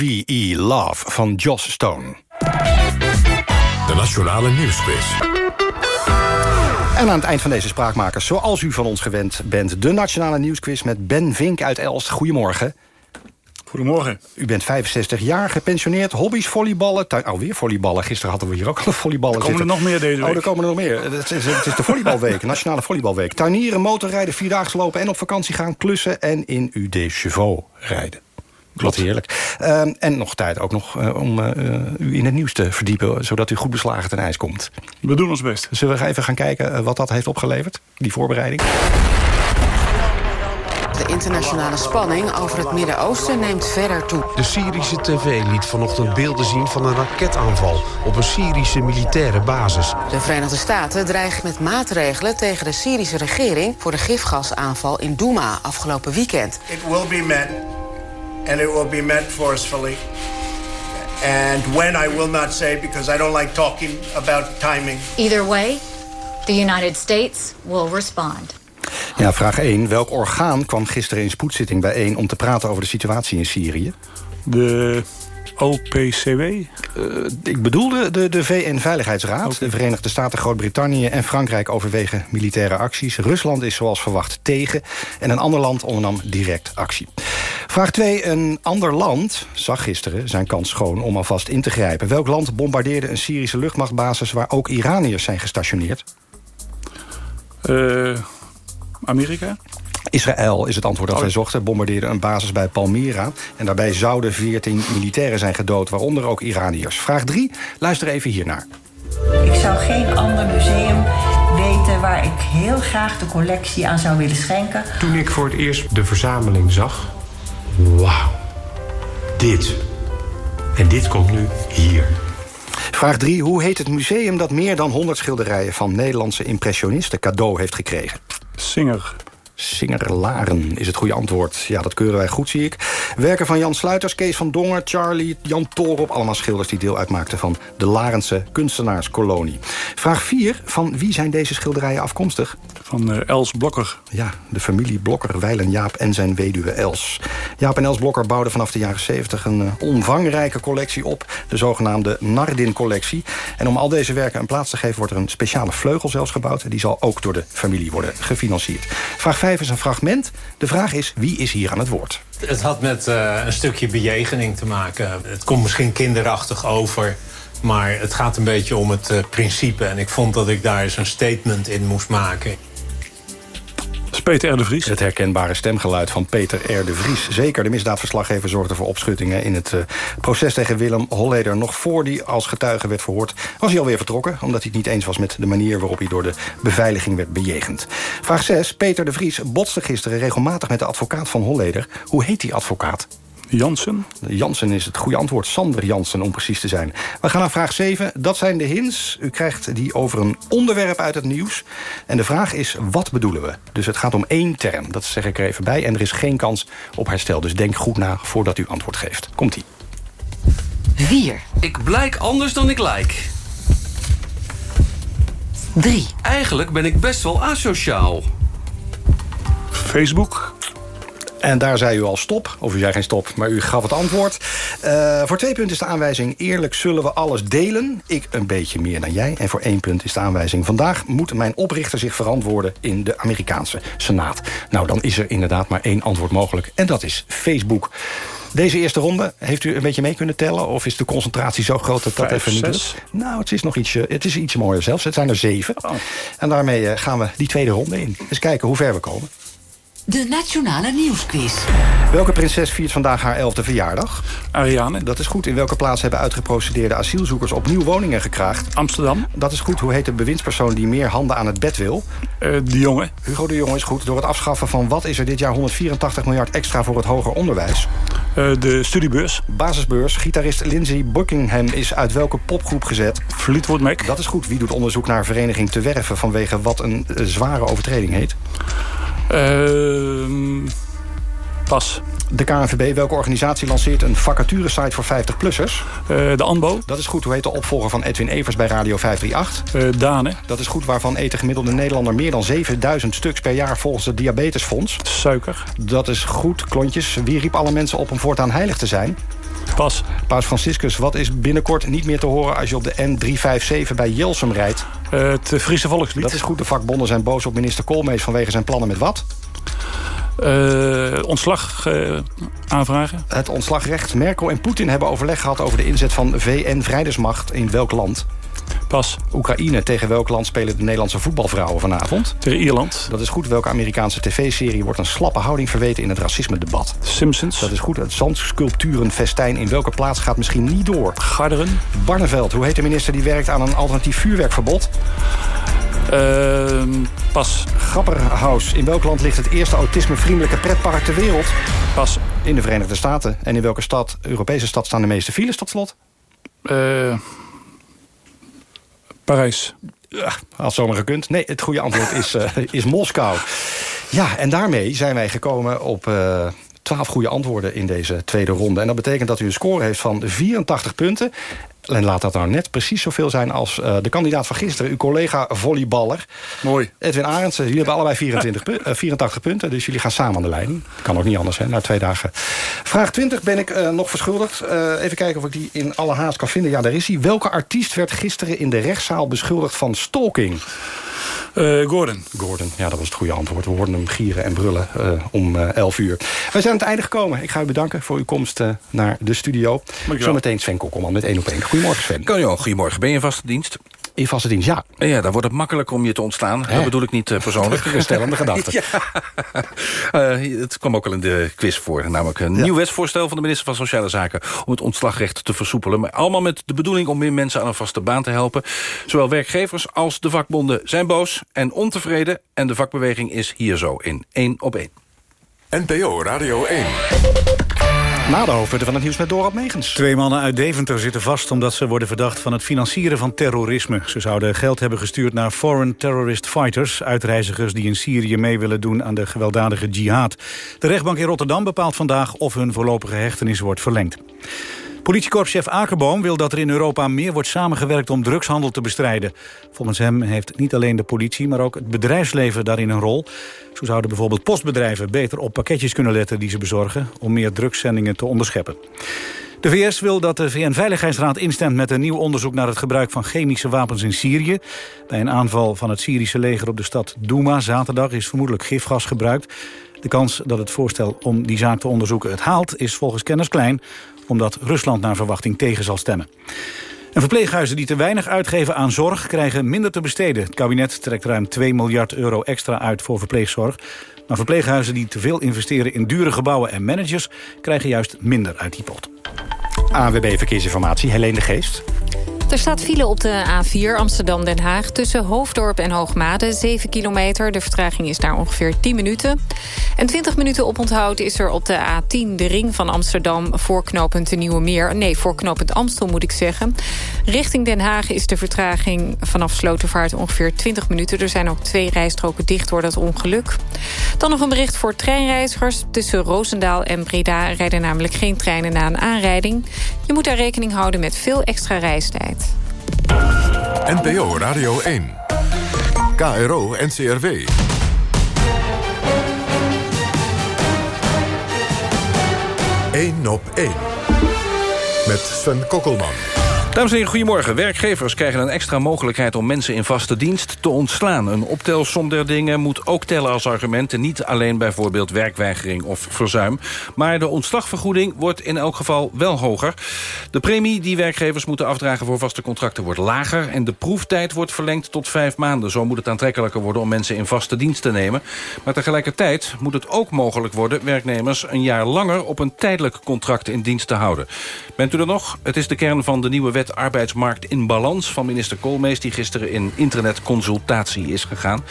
L-O-V-E, Love, van Joss Stone. De Nationale Nieuwsquiz. En aan het eind van deze spraakmakers, zoals u van ons gewend bent... de Nationale Nieuwsquiz met Ben Vink uit Elst. Goedemorgen. Goedemorgen. U bent 65 jaar, gepensioneerd, hobby's, volleyballen... Tuin, oh, weer volleyballen. Gisteren hadden we hier ook al volleyballen Er komen zitten. er nog meer deze Oh, week. er komen er nog meer. Het is, het is de volleybalweek, Nationale Volleybalweek. Tuinieren, motorrijden, vierdaagse lopen en op vakantie gaan... klussen en in uw de Chevaux rijden. Wat heerlijk. Ehm, en nog tijd ook nog eh, om eh, u in het nieuws te verdiepen... zodat u goed beslagen ten ijs komt. We doen ons best. Zullen we even gaan kijken eh, wat dat heeft opgeleverd? Die voorbereiding? De internationale spanning over het Midden-Oosten neemt verder toe. De Syrische tv liet vanochtend beelden zien van een raketaanval... op een Syrische militaire basis. De Verenigde Staten dreigen met maatregelen tegen de Syrische regering... voor de gifgasaanval in Douma afgelopen weekend. It will be met, and it will be met forcefully. And when I will not say because I don't like talking about timing. Either way, the United States will respond. Ja, vraag 1. Welk orgaan kwam gisteren in spoedzitting bijeen... om te praten over de situatie in Syrië? De OPCW? ik bedoelde de, de VN-veiligheidsraad. De Verenigde Staten, Groot-Brittannië en Frankrijk overwegen militaire acties. Rusland is zoals verwacht tegen. En een ander land ondernam direct actie. Vraag 2. Een ander land zag gisteren zijn kans schoon om alvast in te grijpen. Welk land bombardeerde een Syrische luchtmachtbasis... waar ook Iraniërs zijn gestationeerd? Uh, Amerika? Israël is het antwoord dat oh. wij zochten. Bombardeerde een basis bij Palmyra. En daarbij zouden 14 militairen zijn gedood, waaronder ook Iraniërs. Vraag 3, luister even hiernaar. Ik zou geen ander museum weten waar ik heel graag de collectie aan zou willen schenken. Toen ik voor het eerst de verzameling zag, wauw, dit. En dit komt nu hier. Vraag 3. Hoe heet het museum dat meer dan 100 schilderijen... van Nederlandse impressionisten cadeau heeft gekregen? Singer. Singer Laren is het goede antwoord. Ja, dat keuren wij goed, zie ik. Werken van Jan Sluiters, Kees van Dongen, Charlie, Jan Torop... allemaal schilders die deel uitmaakten van de Larense kunstenaarskolonie. Vraag 4. Van wie zijn deze schilderijen afkomstig? Van uh, Els Blokker. Ja, de familie Blokker, Weilen Jaap en zijn weduwe Els. Jaap en Els Blokker bouwden vanaf de jaren 70 een uh, omvangrijke collectie op. De zogenaamde Nardin-collectie. En om al deze werken een plaats te geven... wordt er een speciale vleugel zelfs gebouwd. Die zal ook door de familie worden gefinancierd. Vraag 5 is een fragment. De vraag is, wie is hier aan het woord? Het had met uh, een stukje bejegening te maken. Het komt misschien kinderachtig over... maar het gaat een beetje om het uh, principe. En ik vond dat ik daar eens een statement in moest maken. Peter R. Vries. Het herkenbare stemgeluid van Peter R. de Vries. Zeker, de misdaadverslaggever zorgde voor opschuttingen... in het uh, proces tegen Willem Holleder. Nog voor hij als getuige werd verhoord... was hij alweer vertrokken... omdat hij het niet eens was met de manier waarop hij... door de beveiliging werd bejegend. Vraag 6. Peter de Vries botste gisteren regelmatig met de advocaat van Holleder. Hoe heet die advocaat? Jansen? Jansen is het goede antwoord. Sander Jansen, om precies te zijn. We gaan naar vraag 7. Dat zijn de hints. U krijgt die over een onderwerp uit het nieuws. En de vraag is, wat bedoelen we? Dus het gaat om één term. Dat zeg ik er even bij. En er is geen kans op herstel. Dus denk goed na voordat u antwoord geeft. Komt-ie. 4. Ik blijk anders dan ik lijk. 3. Eigenlijk ben ik best wel asociaal. Facebook. En daar zei u al stop, of u zei geen stop, maar u gaf het antwoord. Uh, voor twee punten is de aanwijzing... eerlijk zullen we alles delen. Ik een beetje meer dan jij. En voor één punt is de aanwijzing... vandaag moet mijn oprichter zich verantwoorden in de Amerikaanse Senaat. Nou, dan is er inderdaad maar één antwoord mogelijk. En dat is Facebook. Deze eerste ronde, heeft u een beetje mee kunnen tellen? Of is de concentratie zo groot dat dat Vijf, even niet lukt? Nou, het is nog ietsje, het is iets mooier zelfs. Het zijn er zeven. En daarmee eh, gaan we die tweede ronde in. Eens kijken hoe ver we komen. De Nationale Nieuwsquiz. Welke prinses viert vandaag haar elfde verjaardag? Ariane. Dat is goed. In welke plaats hebben uitgeprocedeerde asielzoekers opnieuw woningen gekraagd? Amsterdam. Dat is goed. Hoe heet de bewindspersoon die meer handen aan het bed wil? Uh, de Jonge. Hugo de Jonge is goed. Door het afschaffen van wat is er dit jaar 184 miljard extra voor het hoger onderwijs? Uh, de studiebeurs. Basisbeurs. Gitarist Lindsey Buckingham is uit welke popgroep gezet? Fleetwood Mac. Dat is goed. Wie doet onderzoek naar vereniging te werven vanwege wat een uh, zware overtreding heet? Uh, pas. De KNVB, welke organisatie lanceert een vacaturesite voor 50-plussers? Uh, de ANBO. Dat is goed. Hoe heet de opvolger van Edwin Evers bij Radio 538? Uh, Dane. Dat is goed. Waarvan eet de gemiddelde Nederlander meer dan 7000 stuks per jaar volgens het Diabetesfonds? Suiker. Dat is goed. Klontjes. Wie riep alle mensen op om voortaan heilig te zijn? Pas. Paus Franciscus, wat is binnenkort niet meer te horen... als je op de N357 bij Jelsum rijdt? Uh, het Friese volkslied. Dat is goed. De vakbonden zijn boos op minister Koolmees... vanwege zijn plannen met wat? Uh, ontslag uh, aanvragen. Het ontslagrecht. Merkel en Poetin hebben overleg gehad... over de inzet van VN-vrijdersmacht in welk land? Pas. Oekraïne. Tegen welk land spelen de Nederlandse voetbalvrouwen vanavond? Tegen Ierland. Dat is goed. Welke Amerikaanse tv-serie wordt een slappe houding verweten in het racisme-debat? Simpsons. Dat is goed. Het zandsculpturenfestijn in welke plaats gaat misschien niet door? Garderen. Barneveld. Hoe heet de minister die werkt aan een alternatief vuurwerkverbod? Uh, pas. Grapperhaus. In welk land ligt het eerste autismevriendelijke pretpark ter wereld? Pas. In de Verenigde Staten. En in welke stad, Europese stad, staan de meeste files tot slot? Uh, Parijs. Ja, had zomaar gekund. Nee, het goede antwoord is, uh, is Moskou. Ja, en daarmee zijn wij gekomen op... Uh, 12 goede antwoorden in deze tweede ronde. En dat betekent dat u een score heeft van 84 punten. En laat dat nou net precies zoveel zijn als uh, de kandidaat van gisteren... uw collega volleyballer. Mooi. Edwin Arendsen. Jullie hebben allebei 24 pu uh, 84 punten. Dus jullie gaan samen aan de lijn. Kan ook niet anders, hè, na twee dagen. Vraag 20 ben ik uh, nog verschuldigd. even kijken of ik die in alle haast kan vinden. Ja, daar is hij. Welke artiest werd gisteren in de rechtszaal beschuldigd van stalking? Uh, Gordon. Gordon, ja, dat was het goede antwoord. We hoorden hem gieren en brullen uh, om uh, 11 uur. We zijn aan het einde gekomen. Ik ga u bedanken voor uw komst naar de studio. Zometeen Sven Kokkelman met 1 op 1. Goedemorgen, Sven. Kan je al, goedemorgen. Ben je in vaste dienst? In vaste dienst, ja. Ja, dan wordt het makkelijker om je te ontslaan. Dat bedoel ik niet uh, persoonlijk. Stellende gedachte. ja. uh, het kwam ook al in de quiz voor. Namelijk een ja. nieuw wetsvoorstel van de minister van Sociale Zaken... om het ontslagrecht te versoepelen. Maar allemaal met de bedoeling om meer mensen aan een vaste baan te helpen. Zowel werkgevers als de vakbonden zijn boos en ontevreden. En de vakbeweging is hier zo in één op één. NPO Radio 1. Na de hoofdpunten van het nieuws met Dorot Megens. Twee mannen uit Deventer zitten vast omdat ze worden verdacht van het financieren van terrorisme. Ze zouden geld hebben gestuurd naar Foreign Terrorist Fighters... uitreizigers die in Syrië mee willen doen aan de gewelddadige jihad. De rechtbank in Rotterdam bepaalt vandaag of hun voorlopige hechtenis wordt verlengd. Politiekorpschef Akerboom wil dat er in Europa meer wordt samengewerkt om drugshandel te bestrijden. Volgens hem heeft niet alleen de politie, maar ook het bedrijfsleven daarin een rol. Zo zouden bijvoorbeeld postbedrijven beter op pakketjes kunnen letten die ze bezorgen... om meer drugszendingen te onderscheppen. De VS wil dat de VN-veiligheidsraad instemt met een nieuw onderzoek naar het gebruik van chemische wapens in Syrië. Bij een aanval van het Syrische leger op de stad Douma zaterdag is vermoedelijk gifgas gebruikt. De kans dat het voorstel om die zaak te onderzoeken het haalt is volgens kenners klein omdat Rusland naar verwachting tegen zal stemmen. En verpleeghuizen die te weinig uitgeven aan zorg krijgen minder te besteden. Het kabinet trekt ruim 2 miljard euro extra uit voor verpleegzorg. Maar verpleeghuizen die te veel investeren in dure gebouwen en managers... krijgen juist minder uit die pot. AWB Verkeersinformatie, Helene de Geest. Er staat file op de A4 Amsterdam-Den Haag... tussen Hoofddorp en Hoogmade, 7 kilometer. De vertraging is daar ongeveer 10 minuten. En 20 minuten oponthoud is er op de A10, de ring van Amsterdam... voor knooppunt de Nieuwe Meer. Nee, voor knooppunt Amstel moet ik zeggen. Richting Den Haag is de vertraging vanaf Slotervaart ongeveer 20 minuten. Er zijn ook twee rijstroken dicht door dat ongeluk. Dan nog een bericht voor treinreizigers. Tussen Roosendaal en Breda rijden namelijk geen treinen na een aanrijding. Je moet daar rekening houden met veel extra reistijd. NPO Radio 1. KRO NCRW. Eén op één. Met Sven Kokkelman. Dames en heren, goedemorgen. Werkgevers krijgen een extra mogelijkheid om mensen in vaste dienst te ontslaan. Een optelsom der dingen moet ook tellen als argument... en niet alleen bijvoorbeeld werkweigering of verzuim. Maar de ontslagvergoeding wordt in elk geval wel hoger. De premie die werkgevers moeten afdragen voor vaste contracten wordt lager... en de proeftijd wordt verlengd tot vijf maanden. Zo moet het aantrekkelijker worden om mensen in vaste dienst te nemen. Maar tegelijkertijd moet het ook mogelijk worden... werknemers een jaar langer op een tijdelijk contract in dienst te houden. Bent u er nog? Het is de kern van de nieuwe wet arbeidsmarkt in balans... van minister Koolmees, die gisteren in internetconsultatie is gegaan.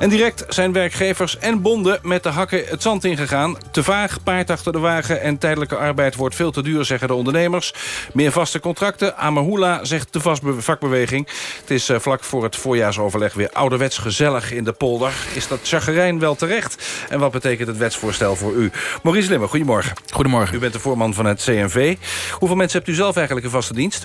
En direct zijn werkgevers en bonden met de hakken het zand ingegaan. Te vaag, paard achter de wagen en tijdelijke arbeid wordt veel te duur, zeggen de ondernemers. Meer vaste contracten, Amahula, zegt de vakbeweging. Het is eh, vlak voor het voorjaarsoverleg weer ouderwets gezellig in de polder. Is dat chagrijn wel terecht? En wat betekent het wetsvoorstel voor u? Maurice Limmer, goedemorgen. Goedemorgen. U bent de voorman van het CNV. Hoeveel mensen hebt u zelf eigenlijk in vaste dienst?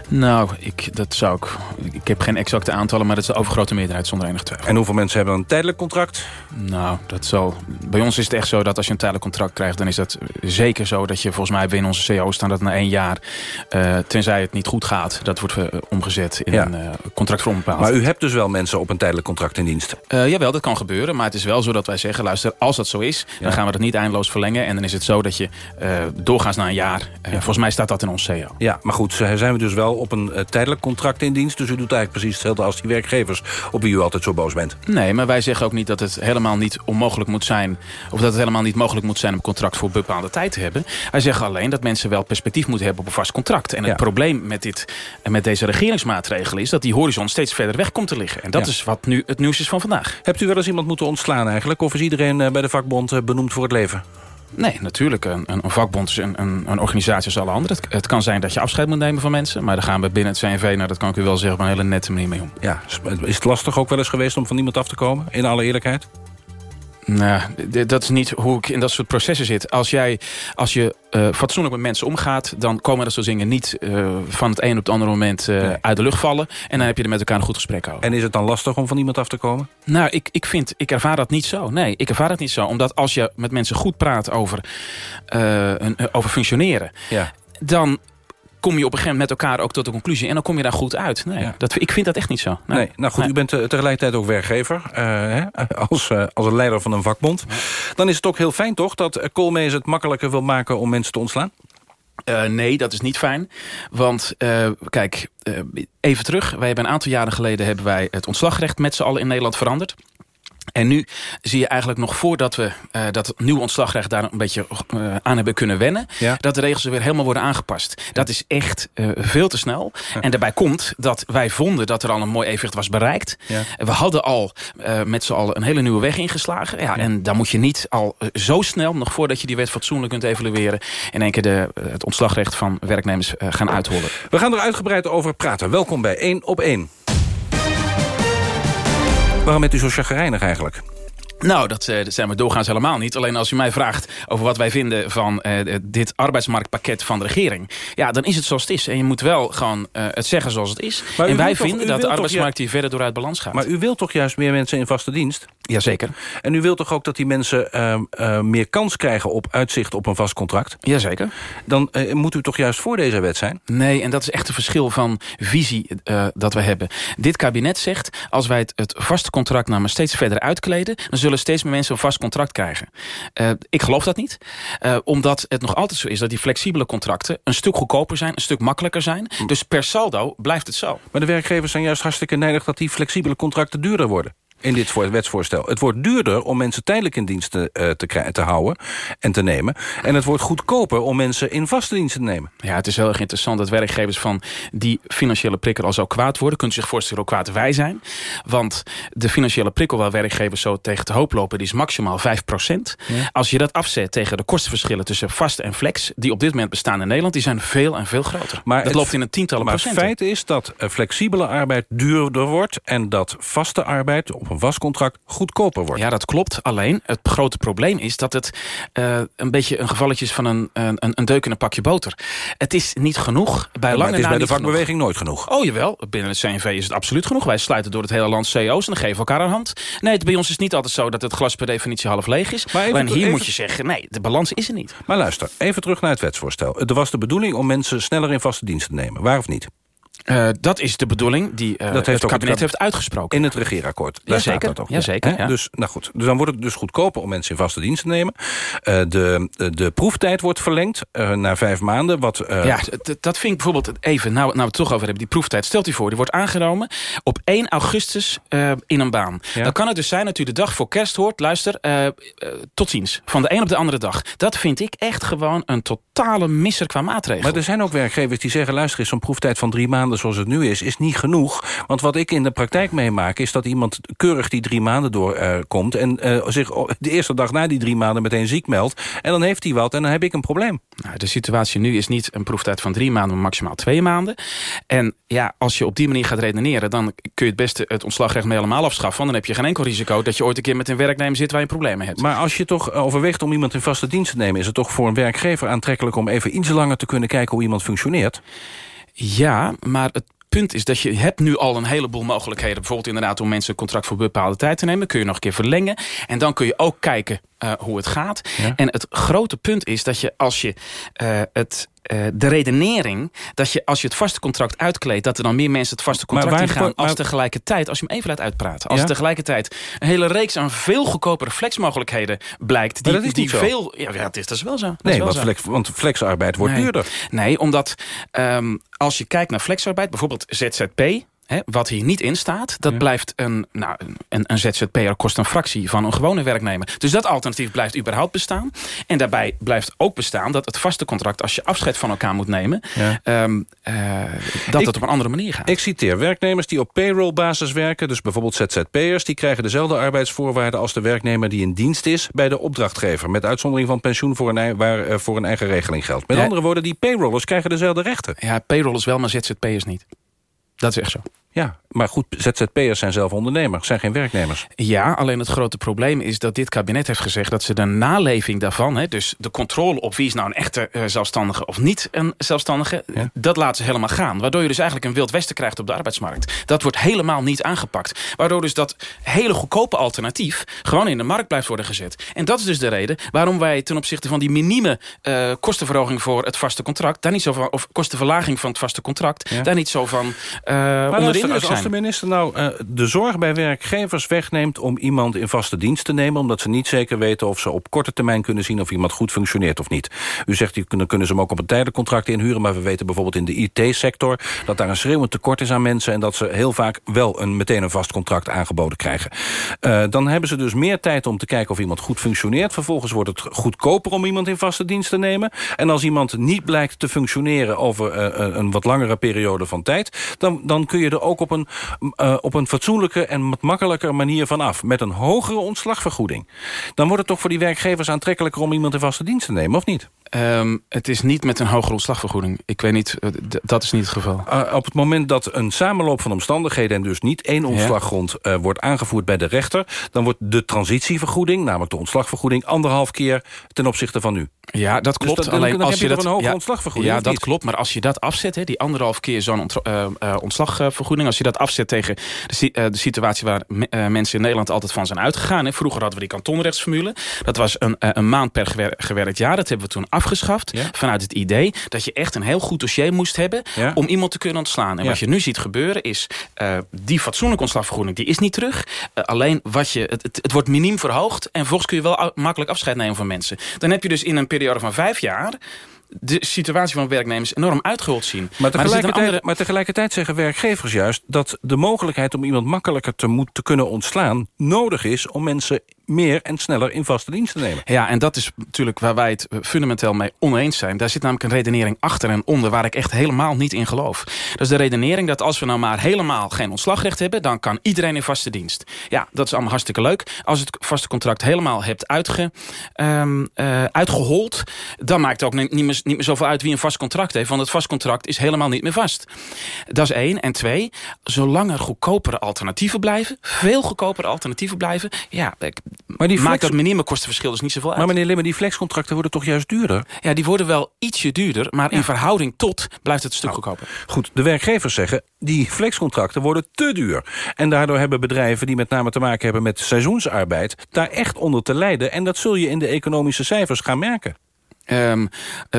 Nou, ik, dat zou ik, ik heb geen exacte aantallen, maar dat is de overgrote meerderheid zonder enig twijfel. En hoeveel mensen hebben een tijdelijk contract? Nou, dat zal. Bij ons is het echt zo dat als je een tijdelijk contract krijgt, dan is dat zeker zo dat je volgens mij in onze CO staan dat na één jaar, uh, tenzij het niet goed gaat, dat wordt uh, omgezet in ja. een uh, contract voor onbepaald. Maar u hebt dus wel mensen op een tijdelijk contract in dienst? jawel, dat kan gebeuren, maar het is wel zo dat wij zeggen, luister, als dat zo is, ja. dan gaan we dat niet eindeloos verlengen en dan is het zo dat je doorgaans na een jaar, volgens mij staat dat in ons CO. Ja, maar goed, zijn we dus wel op een uh, tijdelijk contract in dienst. Dus u doet eigenlijk precies hetzelfde als die werkgevers... op wie u altijd zo boos bent. Nee, maar wij zeggen ook niet dat het helemaal niet onmogelijk moet zijn... of dat het helemaal niet mogelijk moet zijn om een contract voor bepaalde tijd te hebben. Wij zeggen alleen dat mensen wel perspectief moeten hebben op een vast contract. En het ja. probleem met, dit, met deze regeringsmaatregelen is... dat die horizon steeds verder weg komt te liggen. En dat ja. is wat nu het nieuws is van vandaag. Hebt u wel eens iemand moeten ontslaan eigenlijk? Of is iedereen bij de vakbond benoemd voor het leven? Nee, natuurlijk. Een, een vakbond is een, een, organisatie als alle anderen. Het, het, kan zijn dat je afscheid moet nemen van mensen. Maar daar gaan we binnen het CNV, nou, dat kan ik u wel zeggen, op een hele nette manier mee om. Ja, is het lastig ook wel eens geweest om van iemand af te komen? In alle eerlijkheid? Nou, dat is niet hoe ik in dat soort processen zit. Als, jij, als je uh, fatsoenlijk met mensen omgaat... dan komen dat soort dingen niet uh, van het een op het andere moment uh, nee. uit de lucht vallen. En dan heb je er met elkaar een goed gesprek over. En is het dan lastig om van iemand af te komen? Nou, ik, ik vind, ik ervaar dat niet zo. Nee, ik ervaar dat niet zo. Omdat als je met mensen goed praat over, een, over functioneren... Ja. dan kom je op een gegeven moment met elkaar ook tot de conclusie... en dan kom je daar goed uit. Nee, ja. dat, ik vind dat echt niet zo. Nee. nee nou goed, nee. u bent uh, tegelijkertijd ook werkgever... Uh, hè, als, uh, als een leider van een vakbond. Dan is het ook heel fijn toch dat Koolmees het makkelijker wil maken... om mensen te ontslaan? Uh, nee, dat is niet fijn. Want uh, kijk, uh, even terug. Wij hebben een aantal jaren geleden hebben wij het ontslagrecht met z'n allen in Nederland veranderd. En nu zie je eigenlijk nog voordat we uh, dat nieuwe ontslagrecht daar een beetje uh, aan hebben kunnen wennen... Ja. dat de regels weer helemaal worden aangepast. Dat is echt uh, veel te snel. Ja. En daarbij komt dat wij vonden dat er al een mooi evenwicht was bereikt. Ja. We hadden al met z'n allen een hele nieuwe weg ingeslagen. Ja, En dan moet je niet al zo snel, nog voordat je die wet fatsoenlijk kunt evalueren... in één keer de, het ontslagrecht van werknemers gaan uithollen. We gaan er uitgebreid over praten. Welkom bij 1 op 1. Waarom bent u zo chagrijnig eigenlijk? Nou, dat, uh, dat zijn we doorgaans helemaal niet. Alleen als u mij vraagt over wat wij vinden van uh, dit arbeidsmarktpakket van de regering... ja, dan is het zoals het is. En je moet wel gewoon uh, het zeggen zoals het is. Maar en wij toch, vinden dat de arbeidsmarkt hier verder door uit balans gaat. Maar u wilt toch juist meer mensen in vaste dienst? Jazeker. En u wilt toch ook dat die mensen meer kans krijgen op uitzicht op een vast contract? Jazeker. Dan moet u toch juist voor deze wet zijn? Nee, en dat is echt een verschil van visie dat we hebben. Dit kabinet zegt, als wij het, het vaste contract nou maar steeds verder uitkleden... dan zullen steeds meer mensen een vast contract krijgen. Uh, ik geloof dat niet. Uh, omdat het nog altijd zo is dat die flexibele contracten... een stuk goedkoper zijn, een stuk makkelijker zijn. Dus per saldo blijft het zo. Maar de werkgevers zijn juist hartstikke neidig... dat die flexibele contracten duurder worden in dit wetsvoorstel. Het wordt duurder om mensen tijdelijk in dienst te, uh, te, te, houden en te nemen. En het wordt goedkoper om mensen in vaste dienst te nemen. Ja, het is heel erg interessant dat werkgevers van die financiële prikkel al zo kwaad worden. Kunt u zich voorstellen hoe kwaad wij zijn. Want de financiële prikkel waar werkgevers zo tegen te hoop lopen... die is maximaal 5 procent. Ja. Als je dat afzet tegen de kostenverschillen tussen vast en flex... die op dit moment bestaan in Nederland, die zijn veel en veel groter. Maar dat loopt in een tientallen maar procent. Maar het feit is dat flexibele arbeid duurder wordt... en dat vaste arbeid op een vast contract goedkoper wordt. Ja, dat klopt. Alleen, het grote probleem is dat het uh, een beetje een gevalletje is van een, een, een deuk in een pakje boter. Het is niet genoeg. Bij ja, lange het is bij de vakbeweging genoeg. nooit genoeg. Oh jawel, binnen het CNV is het absoluut genoeg. Wij sluiten door het hele land CO's en dan geven elkaar een hand. Nee, het, bij ons is niet altijd zo dat het glas per definitie half leeg is. Maar Alleen hier even... moet je zeggen, nee, de balans is er niet. Maar luister, even terug naar het wetsvoorstel. Er was de bedoeling om mensen sneller in vaste dienst te nemen. Waar of niet? Uh, dat is de bedoeling die uh, dat heeft het kabinet heeft uitgesproken. In het regeerakkoord. Daar ja, staat zeker. dat ook. Ja, zeker ja. Dus, nou goed, dus dan wordt het dus goedkoper om mensen in vaste dienst te nemen. Uh, de, de proeftijd wordt verlengd naar vijf maanden. Wat, ja, dat vind ik bijvoorbeeld even, nou, nou we het toch over hebben, die proeftijd. Stelt u voor, die wordt aangenomen op 1 augustus in een baan. Dan kan het dus zijn dat u de dag voor kerst hoort, luister, tot ziens. Van de een op de andere dag. Dat vind ik echt gewoon een totale misser qua maatregelen. Maar er zijn ook werkgevers die zeggen, luister eens, zo'n proeftijd van drie maanden zoals het nu is, is niet genoeg. Want wat ik in de praktijk meemaak... is dat iemand keurig die drie maanden doorkomt... Uh, en uh, zich de eerste dag na die drie maanden meteen ziek meldt. En dan heeft hij wat en dan heb ik een probleem. Nou, de situatie nu is niet een proeftijd van drie maanden... maar maximaal twee maanden. En ja, als je op die manier gaat redeneren... dan kun je het beste het ontslagrecht mee helemaal afschaffen. Dan heb je geen enkel risico dat je ooit een keer met een werknemer zit... waar je problemen hebt. Maar als je toch overweegt om iemand in vaste dienst te nemen... is het toch voor een werkgever aantrekkelijk om even iets langer te kunnen kijken... hoe iemand functioneert? Ja, maar het punt is dat je hebt nu al een heleboel mogelijkheden. Bijvoorbeeld inderdaad om mensen een contract voor bepaalde tijd te nemen. Kun je nog een keer verlengen. En dan kun je ook kijken uh, hoe het gaat. Ja. En het grote punt is dat je als je uh, het... Uh, de redenering dat je als je het vaste contract uitkleedt... dat er dan meer mensen het vaste contract in gaan... maar, als tegelijkertijd, als je hem even laat uitpraten... als Ja? tegelijkertijd een hele reeks aan veel goedkopere flexmogelijkheden blijkt... die, dat is die niet veel... Ja, ja, het is dat is wel zo. Dat Nee, wel want, zo. flex, want flexarbeid wordt Nee. duurder. Nee, omdat um, als je kijkt naar flexarbeid, bijvoorbeeld ZZP... Wat hier niet in staat, dat blijft een, nou, een, een ZZP'er kost een fractie van een gewone werknemer. Dus dat alternatief blijft überhaupt bestaan. En daarbij blijft ook bestaan dat het vaste contract, als je afscheid van elkaar moet nemen, Ja. um, uh, dat Ik- het op een andere manier gaat. Ik citeer, werknemers die op payrollbasis werken... dus bijvoorbeeld ZZP'ers... die krijgen dezelfde arbeidsvoorwaarden als de werknemer die in dienst is... bij de opdrachtgever, met uitzondering van pensioen... voor een, waar eh, voor een eigen regeling geldt. Met Ja. andere woorden, die payrollers krijgen dezelfde rechten. Ja, payroll is wel, maar ZZP'ers niet. Dat is echt zo. Ja, maar goed, ZZP'ers zijn zelf ondernemers, zijn geen werknemers. Ja, alleen het grote probleem is dat dit kabinet heeft gezegd... dat ze de naleving daarvan, hè, dus de controle op wie is nou een echte eh, zelfstandige... of niet een zelfstandige, dat laten ze helemaal gaan. Waardoor je dus eigenlijk een wild westen krijgt op de arbeidsmarkt. Dat wordt helemaal niet aangepakt. Waardoor dus dat hele goedkope alternatief... gewoon in de markt blijft worden gezet. En dat is dus de reden waarom wij ten opzichte van die minieme... eh, kostenverhoging voor het vaste contract... daar niet zo van, of kostenverlaging van het vaste contract... daar niet zo van eh de als, als de minister nou eh, de zorg bij werkgevers wegneemt... om iemand in vaste dienst te nemen... omdat ze niet zeker weten of ze op korte termijn kunnen zien... of iemand goed functioneert of niet. U zegt, kunnen, kunnen ze hem ook op een tijdelijk contract inhuren... maar we weten bijvoorbeeld in de IT-sector... dat daar een schreeuwend tekort is aan mensen... en dat ze heel vaak wel een, meteen een vast contract aangeboden krijgen. Eh, dan hebben ze dus meer tijd om te kijken of iemand goed functioneert. Vervolgens wordt het goedkoper om iemand in vaste dienst te nemen. En als iemand niet blijkt te functioneren over eh, een wat langere periode van tijd... dan, dan kun je er ook op een, eh, op een fatsoenlijke en wat makkelijker manier van af. Met een hogere ontslagvergoeding. Dan wordt het toch voor die werkgevers aantrekkelijker... om iemand in vaste dienst te nemen, of niet? Ehm, het is niet met een hogere ontslagvergoeding. Ik weet niet, eh, dat is niet het geval. Uh, op het moment dat een samenloop van omstandigheden... en dus niet één ontslaggrond uh, wordt aangevoerd bij de rechter... dan wordt de transitievergoeding, namelijk de ontslagvergoeding... anderhalf keer ten opzichte van nu. Ja, dat klopt. Dus dan, Alleen dan als heb je, dat een hogere ja, ontslagvergoeding, Ja, dat niet? klopt. Maar als je dat afzet, hè, die anderhalf keer zo'n ont uh, uh, ontslagvergoeding... als je dat afzet tegen de, uh, de situatie waar me mensen in Nederland altijd van zijn uitgegaan... Hè. vroeger hadden we die kantonrechtsformule. Dat was een, een maand per gewer gewerkt jaar. Dat hebben we toen afgeschaft. Ja? Vanuit het idee dat je echt een heel goed dossier moest hebben... Ja? om iemand te kunnen ontslaan. En wat je nu ziet gebeuren is... Die fatsoenlijke ontslagvergoeding die is niet terug. Alleen wat je, het, het, het wordt miniem verhoogd... en vervolgens kun je wel makkelijk afscheid nemen van mensen. Dan heb je dus in een periode van vijf jaar de situatie van werknemers enorm uitgehold zien. Maar tegelijkertijd, maar, andere... maar tegelijkertijd zeggen werkgevers juist... dat de mogelijkheid om iemand makkelijker te, moet, te kunnen ontslaan... nodig is om mensen meer en sneller in vaste dienst te nemen. Ja, en dat is natuurlijk waar wij het fundamenteel mee oneens zijn. Daar zit namelijk een redenering achter en onder... waar ik echt helemaal niet in geloof. Dat is de redenering dat als we nou maar helemaal geen ontslagrecht hebben... dan kan iedereen in vaste dienst. Ja, dat is allemaal hartstikke leuk. Als het vaste contract helemaal hebt uitge, um, uh, uitgehold... dan maakt het ook niet meer, niet meer zoveel uit wie een vast contract heeft... want het vast contract is helemaal niet meer vast. Dat is één. En twee, zolang er goedkopere alternatieven blijven... veel goedkopere alternatieven blijven... ja, maar die maakt dat minimumkostenverschil dus niet zoveel uit. Maar meneer Limmer, die flexcontracten worden toch juist duurder? Ja, die worden wel ietsje duurder, maar ja. in verhouding tot blijft het een stuk nou, goedkoper. Goed, de werkgevers zeggen, die flexcontracten worden te duur. En daardoor hebben bedrijven die met name te maken hebben met seizoensarbeid... daar echt onder te lijden. En dat zul je in de economische cijfers gaan merken. Um, uh,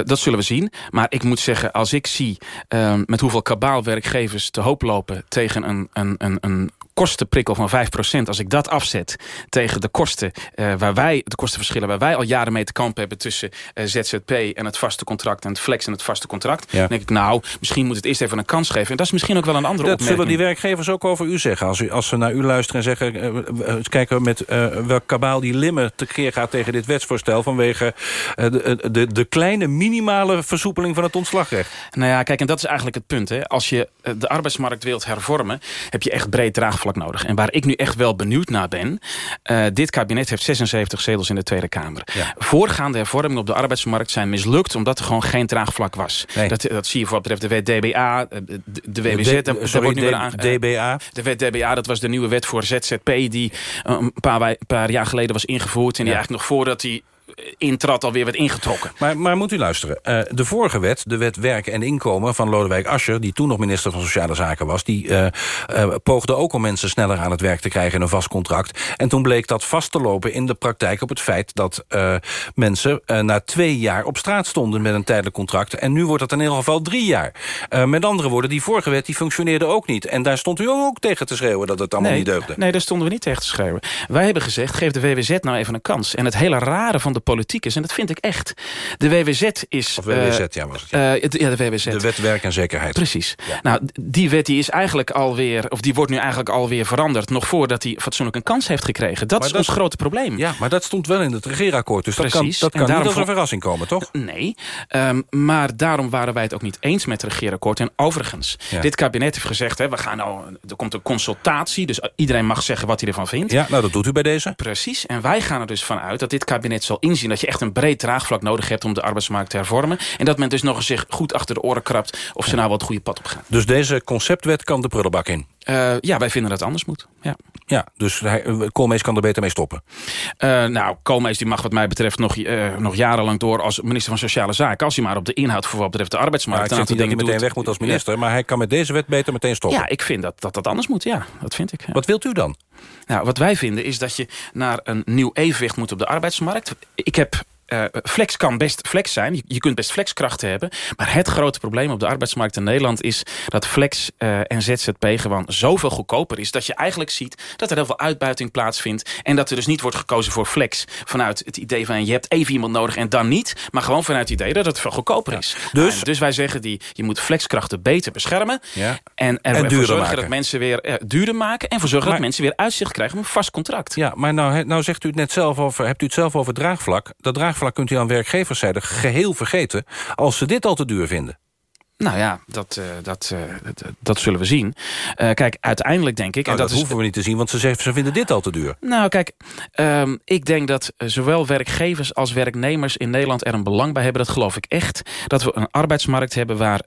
dat zullen we zien. Maar ik moet zeggen, als ik zie um, met hoeveel kabaal werkgevers te hoop lopen... tegen een, een, een, een kostenprikkel van 5%, als ik dat afzet tegen de kosten uh, waar wij, de kostenverschillen waar wij al jaren mee te kampen hebben tussen uh, ZZP en het vaste contract en het flex en het vaste contract, ja. dan denk ik nou, misschien moet het eerst even een kans geven. En dat is misschien ook wel een andere dat opmerking. zullen die werkgevers ook over u zeggen. Als, u, als ze naar u luisteren en zeggen, uh, kijken met welk kabaal die limmen tekeer gaat tegen dit wetsvoorstel vanwege de, de, de kleine minimale versoepeling van het ontslagrecht. Nou ja, kijk, en dat is eigenlijk het punt. Hè. Als je de arbeidsmarkt wilt hervormen, heb je echt breed draagvlak nodig. En waar ik nu echt wel benieuwd naar ben... Uh, dit kabinet heeft 76 zetels in de Tweede Kamer. Ja. Voorgaande hervormingen op de arbeidsmarkt zijn mislukt... omdat er gewoon geen draagvlak was. Nee. Dat, dat zie je voor wat betreft de wet DBA, de, de WWZ... De, de, sorry, wordt nu de, aan, DBA? De wet DBA, dat was de nieuwe wet voor ZZP... die een paar, paar jaar geleden was ingevoerd... en die ja. eigenlijk nog voordat die intrad alweer werd ingetrokken. Maar, maar moet u luisteren. Uh, de vorige wet, de wet werk en inkomen van Lodewijk Asscher... die toen nog minister van Sociale Zaken was... die uh, uh, poogde ook om mensen sneller aan het werk te krijgen in een vast contract. En toen bleek dat vast te lopen in de praktijk op het feit... dat mensen na twee jaar op straat stonden met een tijdelijk contract. En nu wordt dat in ieder geval drie jaar. met andere woorden, die vorige wet die functioneerde ook niet. En daar stond u ook tegen te schreeuwen dat het allemaal nee, niet deugde. Nee, daar stonden we niet tegen te schreeuwen. Wij hebben gezegd, geef de WWZ nou even een kans. En het hele rare van de politiek is, en dat vind ik echt. De WWZ is... Of WWZ, uh, ja was het. Ja. Uh, ja, de WWZ. De wet werk en zekerheid. Precies. Ja. Nou, die wet die is eigenlijk alweer, of die wordt nu eigenlijk alweer veranderd... nog voordat hij fatsoenlijk een kans heeft gekregen. Dat maar is dat, ons grote probleem. Ja, maar dat stond wel in het regeerakkoord. Dus Precies. dat kan, dat kan niet als een verrassing komen, toch? Nee, um, maar daarom waren wij het ook niet eens met het regeerakkoord. En overigens, ja. dit kabinet heeft gezegd... Hè, we gaan nou, er komt een consultatie, dus iedereen mag zeggen wat hij ervan vindt. Ja, nou dat doet u bij deze. Precies, en wij gaan er dus vanuit dat dit kabinet zal inzien... dat je echt een breed draagvlak nodig hebt om de arbeidsmarkt te hervormen. En dat men dus nog eens zich goed achter de oren krabt... of ze nou wel het goede pad op gaan. Dus deze conceptwet kan de prullenbak in? Uh, ja, wij vinden dat het anders moet. Ja, ja dus hij, Koolmees kan er beter mee stoppen? Uh, nou, Koolmees die mag wat mij betreft nog, uh, nog jarenlang door... als minister van Sociale Zaken. Als hij maar op de inhoud voor wat betreft de arbeidsmarkt... Ja, ik zeg niet dat hij meteen weg moet als minister... Ja. maar hij kan met deze wet beter meteen stoppen. Ja, ik vind dat dat, dat anders moet. Ja, dat vind ik. Ja. Wat wilt u dan? Nou, wat wij vinden is dat je naar een nieuw evenwicht moet op de arbeidsmarkt. Ik heb eh, flex kan best flex zijn. Je, je kunt best flexkrachten hebben. Maar het grote probleem op de arbeidsmarkt in Nederland is... dat flex eh, en ZZP gewoon zoveel goedkoper is... dat je eigenlijk ziet dat er heel veel uitbuiting plaatsvindt... en dat er dus niet wordt gekozen voor flex... vanuit het idee van je hebt even iemand nodig en dan niet... maar gewoon vanuit het idee dat het veel goedkoper is. Dus? Dus wij zeggen die, je moet flexkrachten beter beschermen... Ja. en En ervoor zorgen maken. dat mensen weer duurder maken... en voor zorgen Maar- dat mensen weer uitzicht krijgen op een vast contract. Ja, maar nou, he- nou zegt u het net zelf over, hebt u het zelf over draagvlak. Dat draagvlak kunt u aan werkgeverszijde geheel vergeten... als ze dit al te duur vinden. Nou ja, dat, eh, dat, eh, dat, dat zullen we zien. Eh, kijk, uiteindelijk denk ik... Nou, en dat, dat, is, hoeven we niet te zien, want ze, zeggen, ze vinden dit al te duur. Nou, kijk, ehm, ik denk dat zowel werkgevers als werknemers in Nederland er een belang bij hebben. Dat geloof ik echt. Dat we een arbeidsmarkt hebben waar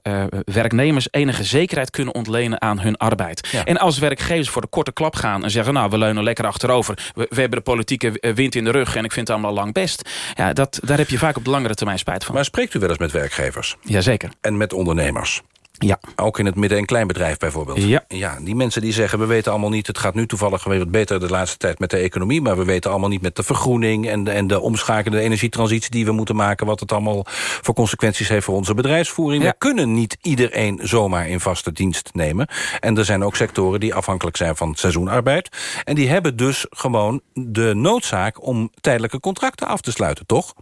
werknemers enige zekerheid kunnen ontlenen aan hun arbeid. Ja. En als werkgevers voor de korte klap gaan en zeggen, nou, we leunen lekker achterover. We, we hebben de politieke wind in de rug en ik vind het allemaal lang best. Ja, dat, daar heb je vaak op de langere termijn spijt van. Maar spreekt u wel eens met werkgevers? Jazeker. En met ondernemers? nie. Ja. Ook in het midden- en kleinbedrijf bijvoorbeeld? Ja. ja. Die mensen die zeggen, we weten allemaal niet... het gaat nu toevallig weer wat beter de laatste tijd met de economie... maar we weten allemaal niet met de vergroening... en de, en de omschakelende energietransitie die we moeten maken... wat het allemaal voor consequenties heeft voor onze bedrijfsvoering. Ja. We kunnen niet iedereen zomaar in vaste dienst nemen. En er zijn ook sectoren die afhankelijk zijn van seizoenarbeid. En die hebben dus gewoon de noodzaak... om tijdelijke contracten af te sluiten, toch?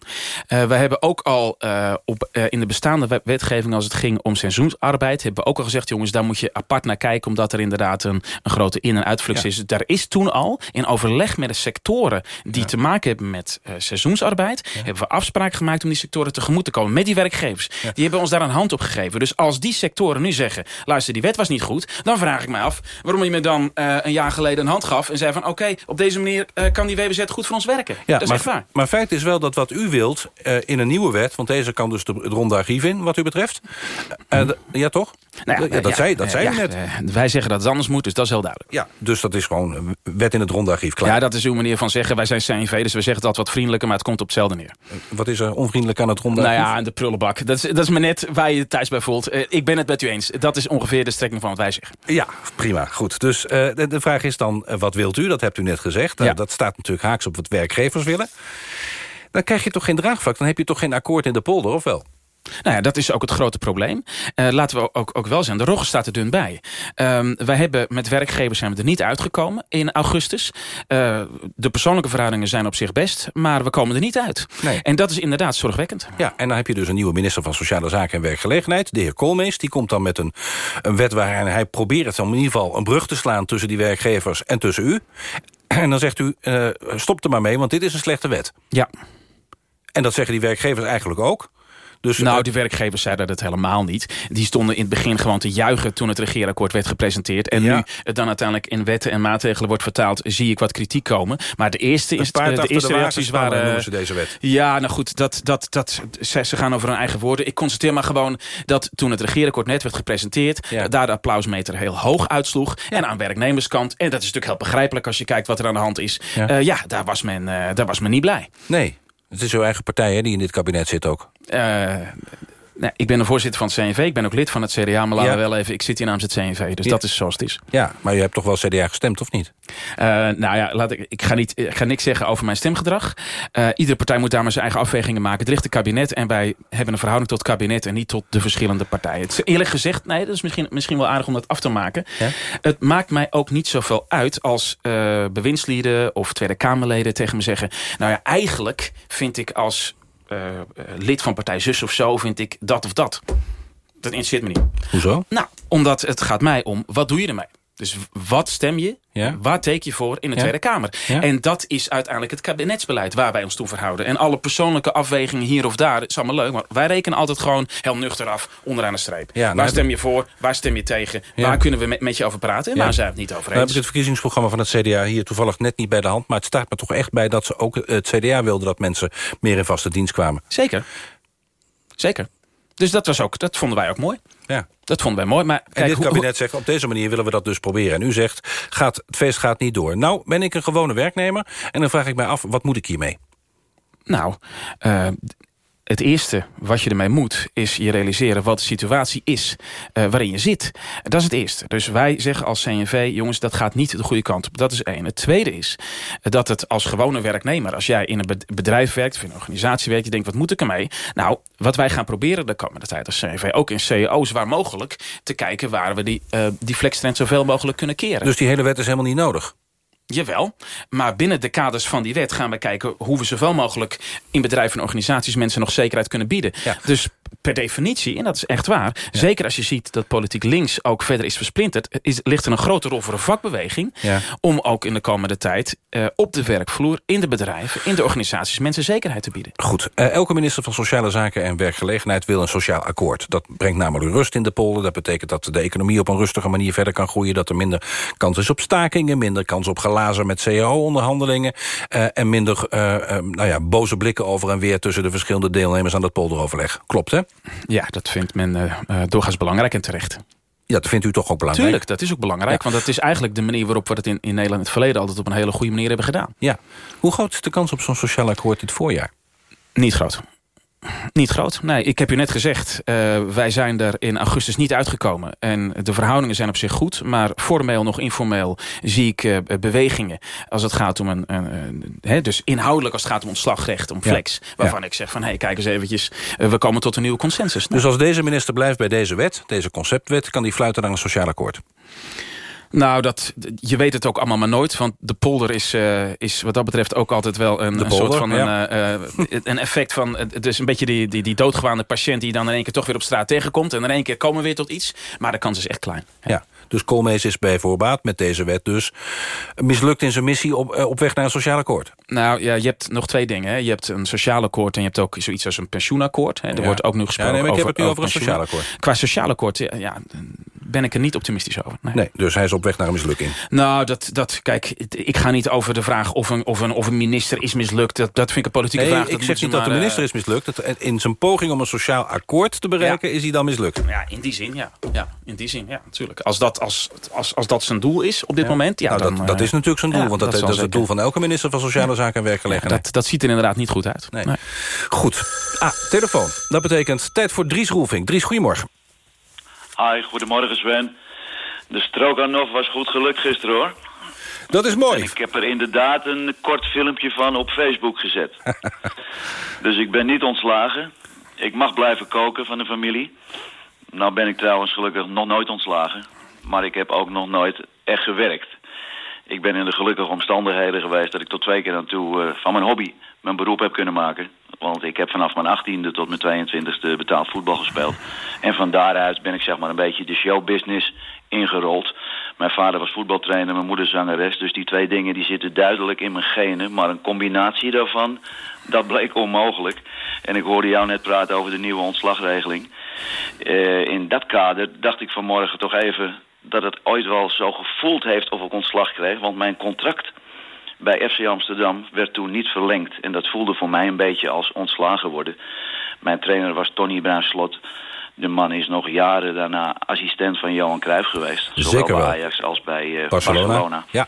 Eh, we hebben ook al eh, op, eh, in de bestaande wet- wetgeving... als het ging om seizoensarbeid... hebben we ook al gezegd... jongens, daar moet je apart naar kijken... omdat er inderdaad een, een grote in- en uitflux Ja. is. Daar is toen al, in overleg met de sectoren... die te maken hebben met eh, seizoensarbeid... hebben we afspraken gemaakt om die sectoren tegemoet te komen. Met die werkgevers. Die hebben ons daar een hand op gegeven. Dus als die sectoren nu zeggen... luister, die wet was niet goed... dan vraag ik mij af waarom je me dan eh, een jaar geleden een hand gaf... en zei van oké, op deze manier eh, kan die WBZ goed voor ons werken. Ja, dat is maar, echt waar. maar feit is wel dat wat u wilt in een nieuwe wet... want deze kan dus de, het ronde archief in, wat u betreft. D- ja, toch? Nou ja, dat zei, dat eh, zei u net. eh, wij zeggen dat het anders moet, dus dat is heel duidelijk. Ja, dus dat is gewoon wet in het ronde archief. Klaar. Ja, dat is uw manier van zeggen. Wij zijn CNV, dus we zeggen altijd wat vriendelijker... maar het komt op hetzelfde neer. Wat is er onvriendelijk aan het ronde Nou ja, de prullenbak. Dat is, dat is maar net waar je je thuis bij voelt. Eh, ik ben het met u eens. Dat is ongeveer de strekking van wat wij zeggen. Ja, prima. Goed. Dus eh, de, de vraag is dan, eh, wat wilt u? Dat hebt u net gezegd. Eh, Ja. dat staat natuurlijk haaks op wat werkgevers willen. Dan krijg je toch geen draagvlak? Dan heb je toch geen akkoord in de polder, of wel? Nou ja, dat is ook het grote probleem. Eh, laten we ook, ook wel zijn, de rogge staat er dun bij. Ehm, wij hebben met werkgevers zijn we er niet uitgekomen in augustus. Eh, de persoonlijke verhoudingen zijn op zich best, maar we komen er niet uit. Nee. En dat is inderdaad zorgwekkend. Ja, en dan heb je dus een nieuwe minister van Sociale Zaken en Werkgelegenheid, de heer Koolmees. Die komt dan met een, een wet waarin hij probeert om in ieder geval een brug te slaan tussen die werkgevers en tussen u. En dan zegt u, eh, stop er maar mee, want dit is een slechte wet. Ja. En dat zeggen die werkgevers eigenlijk ook. Dus, nou, eh, die werkgevers zeiden dat helemaal niet. Die stonden in het begin gewoon te juichen toen het regeerakkoord werd gepresenteerd. En Ja. nu het dan uiteindelijk in wetten en maatregelen wordt vertaald, zie ik wat kritiek komen. Maar de eerste, is, eh, de eerste de reacties waren... noemen ze deze wet. Ja, nou goed, dat, dat, dat, ze, ze gaan over hun eigen woorden. Ik constateer maar gewoon dat toen het regeerakkoord net werd gepresenteerd... Ja. daar de applausmeter heel hoog uitsloeg. En aan werknemerskant, en dat is natuurlijk heel begrijpelijk als je kijkt wat er aan de hand is. Ja. Ja, ja daar, was men, eh, daar was men niet blij. Nee, het is uw eigen partij hè, die in dit kabinet zit ook. Eh, nee, ik ben een voorzitter van het CNV. Ik ben ook lid van het CDA. Maar laten Ja. we wel even... Ik zit hier namens het CNV. Dus Ja. dat is zoals het is. Ja, maar u hebt toch wel CDA gestemd, of niet? Eh, nou ja, laat ik, ik, ga niet, ik ga niks zeggen over mijn stemgedrag. Eh, iedere partij moet daar maar zijn eigen afwegingen maken. Het ligt het kabinet en wij hebben een verhouding tot het kabinet... en niet tot de verschillende partijen. Het is eerlijk gezegd, nee, dat is misschien, misschien wel aardig om dat af te maken. Ja? Het maakt mij ook niet zoveel uit als eh bewindslieden of Tweede Kamerleden tegen me zeggen... nou ja, eigenlijk vind ik als eh, eh, lid van partij zus of zo... vind ik dat of dat. Dat interesseert me niet. Hoezo? Nou, omdat het gaat mij om, wat doe je ermee? Dus wat stem je? Ja. Waar teken je voor in de Ja. Tweede Kamer? Ja. En dat is uiteindelijk het kabinetsbeleid waar wij ons toe verhouden. En alle persoonlijke afwegingen hier of daar, is allemaal leuk. Maar wij rekenen altijd gewoon heel nuchter af, onderaan de streep. Nou waar stem je voor? Waar stem je tegen? Waar kunnen we met, met je over praten? En waar zijn we het niet over Nou heb eens? ik het verkiezingsprogramma van het CDA hier toevallig net niet bij de hand... maar het staat me toch echt bij dat ze ook het CDA wilden... dat mensen meer in vaste dienst kwamen. Zeker. Zeker. Dus dat, was ook, dat vonden wij ook mooi. Ja. Dat vonden wij mooi. Maar En kijk, dit hoe- kabinet zegt, op deze manier willen we dat dus proberen. En u zegt, gaat, het feest gaat niet door. Nou, ben ik een gewone werknemer en dan vraag ik mij af, wat moet ik hiermee? Nou, eh, het eerste wat je ermee moet... is je realiseren wat de situatie is uh, waarin je zit. Dat is het eerste. Dus wij zeggen als CNV... jongens, dat gaat niet de goede kant op. Dat is één. Het tweede is dat het als gewone werknemer... als jij in een bedrijf werkt of in een organisatie werkt... je denkt, wat moet ik ermee? Nou, wat wij gaan proberen de komende tijd als CNV... ook in CEO's waar mogelijk... te kijken waar we die, uh, die flextrend zoveel mogelijk kunnen keren. Dus die hele wet is helemaal niet nodig? Jawel, maar binnen de kaders van die wet gaan we kijken... hoe we zoveel mogelijk in bedrijven en organisaties... mensen nog zekerheid kunnen bieden. Dus per definitie, en dat is echt waar... zeker als je ziet dat politiek links ook verder is versplinterd... Is, ligt er een grote rol voor een vakbeweging... om ook in de komende tijd uh, op de werkvloer... in de bedrijven, in de organisaties mensen zekerheid te bieden. Goed, uh, elke minister van Sociale Zaken en Werkgelegenheid... wil een sociaal akkoord. Dat brengt namelijk rust in de polder. Dat betekent dat de economie op een rustige manier verder kan groeien... dat er minder kans is op stakingen, minder kans op glazen met cao-onderhandelingen... Uh, en minder nou ja, boze blikken over en weer... tussen de verschillende deelnemers aan dat polderoverleg. Klopt, hè? Ja, dat vindt men doorgaans belangrijk en terecht. Ja, dat vindt u toch ook belangrijk? Tuurlijk, dat is ook belangrijk. Want dat is eigenlijk de manier waarop we het in, in Nederland in het verleden... altijd op een hele goede manier hebben gedaan. Ja. Hoe groot is de kans op zo'n sociaal akkoord dit voorjaar? Niet groot. Niet groot. Nee, ik heb u net gezegd, uh, wij zijn er in augustus niet uitgekomen. En de verhoudingen zijn op zich goed. Maar formeel nog informeel zie ik uh, bewegingen. Als het gaat om een... een, een he, dus inhoudelijk als het gaat om ontslagrecht, om flex. Ja. Waarvan ja. ik zeg van, hé, hey, kijk eens eventjes. Uh, we komen tot een nieuwe consensus. Nou. Dus als deze minister blijft bij deze wet, deze conceptwet... kan die fluiten naar een sociaal akkoord? Nou, dat, je weet het ook allemaal maar nooit. Want de polder is, uh, is wat dat betreft ook altijd wel een, polder, een soort van ja. een, uh, een effect van... Het is een beetje die, die, die doodgewaande patiënt die dan in één keer toch weer op straat tegenkomt. En in één keer komen we weer tot iets. Maar de kans is echt klein. Ja. ja. Dus Koolmees is bij voorbaat met deze wet dus mislukt in zijn missie op, op weg naar een sociaal akkoord. Nou ja, je hebt nog twee dingen. Hè. Je hebt een sociaal akkoord en je hebt ook zoiets als een pensioenakkoord. Hè. Er ja. wordt ook nu gesproken ja, nee, maar ik over, heb het nu over een sociaal akkoord. Qua sociaal akkoord, ja, ben ik er niet optimistisch over. Nee. nee. dus hij is op weg naar een mislukking. Nou, dat, dat, kijk, ik ga niet over de vraag of een, of een, of een minister is mislukt. Dat, dat vind ik een politieke nee, vraag. ik zeg niet dat de minister is mislukt. Dat in zijn poging om een sociaal akkoord te bereiken ja. is hij dan mislukt. Ja, in die zin, ja. ja in die zin, ja, natuurlijk. Als dat, als, als, als dat zijn doel is op dit ja. moment, ja, nou, dan, dat, dat is natuurlijk zijn doel. want dat, dat, dat is het doel van elke minister van Sociale Zaken en Werkgelegenheid. dat, dat ziet er inderdaad niet goed uit. Nee. Nee. Goed. Ah, telefoon. Dat betekent tijd voor Dries Roelving. Dries, goedemorgen. Hi, goedemorgen Sven. De Stroganov was goed gelukt gisteren hoor. Dat is mooi. En ik heb er inderdaad een kort filmpje van op Facebook gezet. dus ik ben niet ontslagen. Ik mag blijven koken van de familie. Nou ben ik trouwens gelukkig nog nooit ontslagen. Maar ik heb ook nog nooit echt gewerkt. Ik ben in de gelukkige omstandigheden geweest dat ik tot twee keer aan toe uh, van mijn hobby mijn beroep heb kunnen maken. Want ik heb vanaf mijn 18e tot mijn 22e betaald voetbal gespeeld. En van daaruit ben ik zeg maar een beetje de showbusiness ingerold. Mijn vader was voetbaltrainer, mijn moeder zangeres. Dus die twee dingen die zitten duidelijk in mijn genen. Maar een combinatie daarvan, dat bleek onmogelijk. En ik hoorde jou net praten over de nieuwe ontslagregeling. Uh, in dat kader dacht ik vanmorgen toch even dat het ooit wel zo gevoeld heeft of ik ontslag kreeg. Want mijn contract bij FC Amsterdam werd toen niet verlengd. En dat voelde voor mij een beetje als ontslagen worden. Mijn trainer was Tony Bruinslot. De man is nog jaren daarna assistent van Johan Cruijff geweest. Zeker zowel bij. Ajax als bij uh, Barcelona. Barcelona. Ja.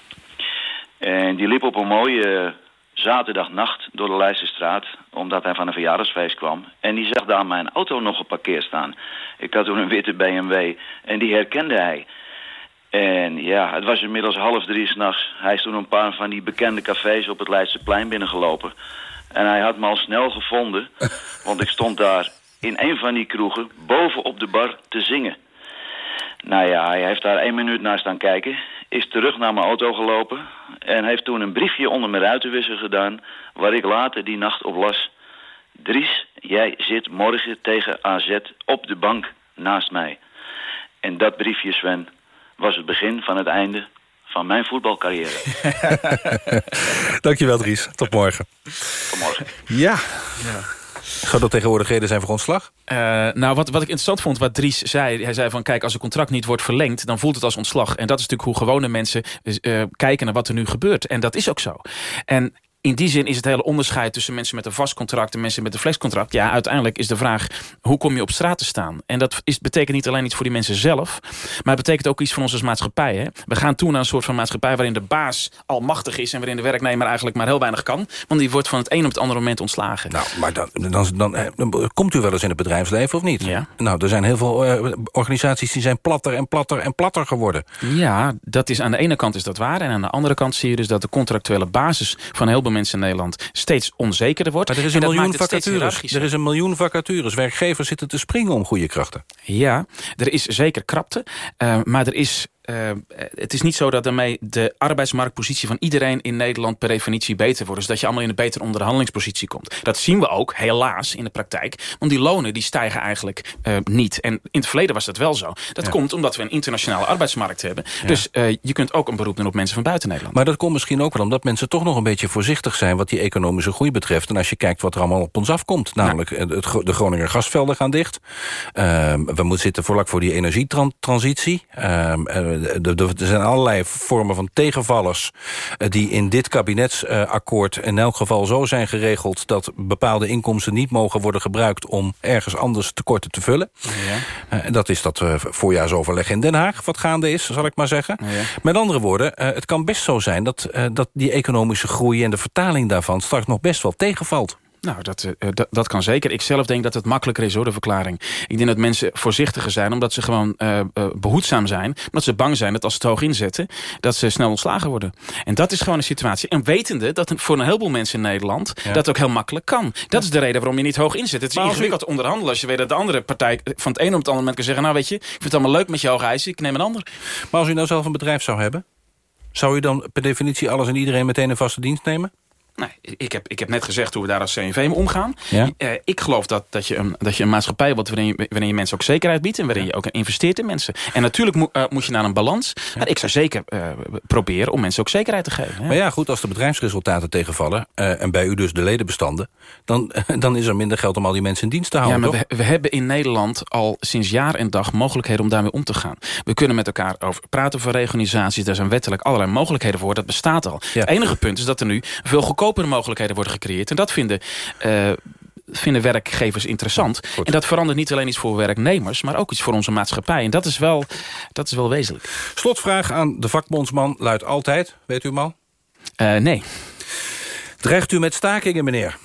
En die liep op een mooie zaterdagnacht door de Leidsestraat... omdat hij van een verjaardagsfeest kwam. En die zag daar mijn auto nog geparkeerd staan. Ik had toen een witte BMW en die herkende hij... En ja, het was inmiddels half drie s'nachts. Hij is toen een paar van die bekende cafés op het Leidseplein binnengelopen. En hij had me al snel gevonden, want ik stond daar in een van die kroegen boven op de bar te zingen. Nou ja, hij heeft daar één minuut naar staan kijken, is terug naar mijn auto gelopen... en heeft toen een briefje onder mijn ruitenwisser gedaan... waar ik later die nacht op las... Dries, jij zit morgen tegen AZ op de bank naast mij. En dat briefje, Sven, was het begin van het einde van mijn voetbalcarrière. Dankjewel, Dries. Tot morgen. Tot morgen. Ja. ja. Zou dat tegenwoordig reden zijn voor ontslag? Uh, nou, wat, wat ik interessant vond, wat Dries zei... hij zei van, kijk, als een contract niet wordt verlengd... dan voelt het als ontslag. En dat is natuurlijk hoe gewone mensen uh, kijken naar wat er nu gebeurt. En dat is ook zo. En in die zin is het hele onderscheid tussen mensen met een vast contract en mensen met een flexcontract. Ja, uiteindelijk is de vraag, hoe kom je op straat te staan? En dat is, betekent niet alleen iets voor die mensen zelf, maar het betekent ook iets voor ons als maatschappij. Hè? We gaan toe naar een soort van maatschappij waarin de baas almachtig is en waarin de werknemer eigenlijk maar heel weinig kan. Want die wordt van het een op het andere moment ontslagen. Nou, maar dan, dan, dan, eh, dan komt u wel eens in het bedrijfsleven of niet? Ja. Nou, er zijn heel veel eh, organisaties die zijn platter en platter en platter geworden. Ja, dat is aan de ene kant is dat waar. En aan de andere kant zie je dus dat de contractuele basis van heel veel mensen in Nederland steeds onzekerder wordt. Maar er is En een miljoen vacatures. Er is een miljoen vacatures. Werkgevers zitten te springen om goede krachten. Ja, er is zeker krapte. eh, maar er is, eh, het is niet zo dat daarmee de arbeidsmarktpositie van iedereen in Nederland per definitie beter wordt. Dus dat je allemaal in een betere onderhandelingspositie komt. Dat zien we ook, helaas, in de praktijk. Want die lonen die stijgen eigenlijk eh, niet. En in het verleden was dat wel zo. Dat Ja. komt omdat we een internationale arbeidsmarkt hebben. Ja. Dus eh, je kunt ook een beroep doen op mensen van buiten Nederland. Maar dat komt misschien ook wel omdat mensen toch nog een beetje voorzichtig zijn... wat die economische groei betreft. En als je kijkt wat er allemaal op ons afkomt. Namelijk eh, het, de Groninger gasvelden gaan dicht. Ehm, we moeten zitten vlak voor die energietransitie. Eh, de- er zijn allerlei vormen van tegenvallers... eh, die in dit kabinetsakkoord in elk geval zo zijn geregeld... dat bepaalde inkomsten niet mogen worden gebruikt... om ergens anders tekorten te vullen. Eh, en dat is dat eh, voorjaarsoverleg in Den Haag, wat gaande is, zal ik maar zeggen. Met andere woorden, eh, het kan best zo zijn... Dat, eh, dat die economische groei en de vertaling daarvan... straks nog best wel tegenvalt. Nou, dat, eh, dat, dat kan zeker. Ik zelf denk dat het makkelijker is, hoor, de verklaring. Ik denk dat mensen voorzichtiger zijn, omdat ze gewoon eh, eh, behoedzaam zijn. Omdat ze bang zijn dat als ze het hoog inzetten, dat ze snel ontslagen worden. En dat is gewoon een situatie. En wetende dat voor een heleboel mensen in Nederland Ja. dat ook heel makkelijk kan. Dat is de reden waarom je niet hoog inzet. Het is Maar als u- ingewikkeld onderhandelen als je weet dat de andere partij van het ene op het andere moment kan zeggen... nou weet je, ik vind het allemaal leuk met je hoge eisen, ik neem een ander. Maar als u nou zelf een bedrijf zou hebben... zou u dan per definitie alles en iedereen meteen een vaste dienst nemen? Nee, ik heb, ik heb net gezegd hoe we daar als CNV mee omgaan. Ja. Eh, ik geloof dat, dat, je een, dat je een maatschappij wordt waarin je, waarin je mensen ook zekerheid biedt... en waarin je ook investeert in mensen. En natuurlijk moet, eh, moet je naar een balans. Maar ik zou zeker eh, proberen om mensen ook zekerheid te geven. Maar ja, goed, als de bedrijfsresultaten tegenvallen... en bij u dus de ledenbestanden... Dan, dan is er minder geld om al die mensen in dienst te Ja, houden, maar toch? we, we hebben in Nederland al sinds jaar en dag mogelijkheden om daarmee om te gaan. We kunnen met elkaar over praten over reorganisaties. Daar zijn wettelijk allerlei mogelijkheden voor. Dat bestaat al. Het enige punt is dat er nu veel goedkopere mogelijkheden worden gecreëerd. En dat vinden... eh, vinden werkgevers interessant. En dat verandert niet alleen iets voor werknemers... maar ook iets voor onze maatschappij. En dat is wel, dat is wel wezenlijk. Slotvraag aan de vakbondsman luidt altijd, weet u hem al? Eh, nee. Dreigt u met stakingen, meneer?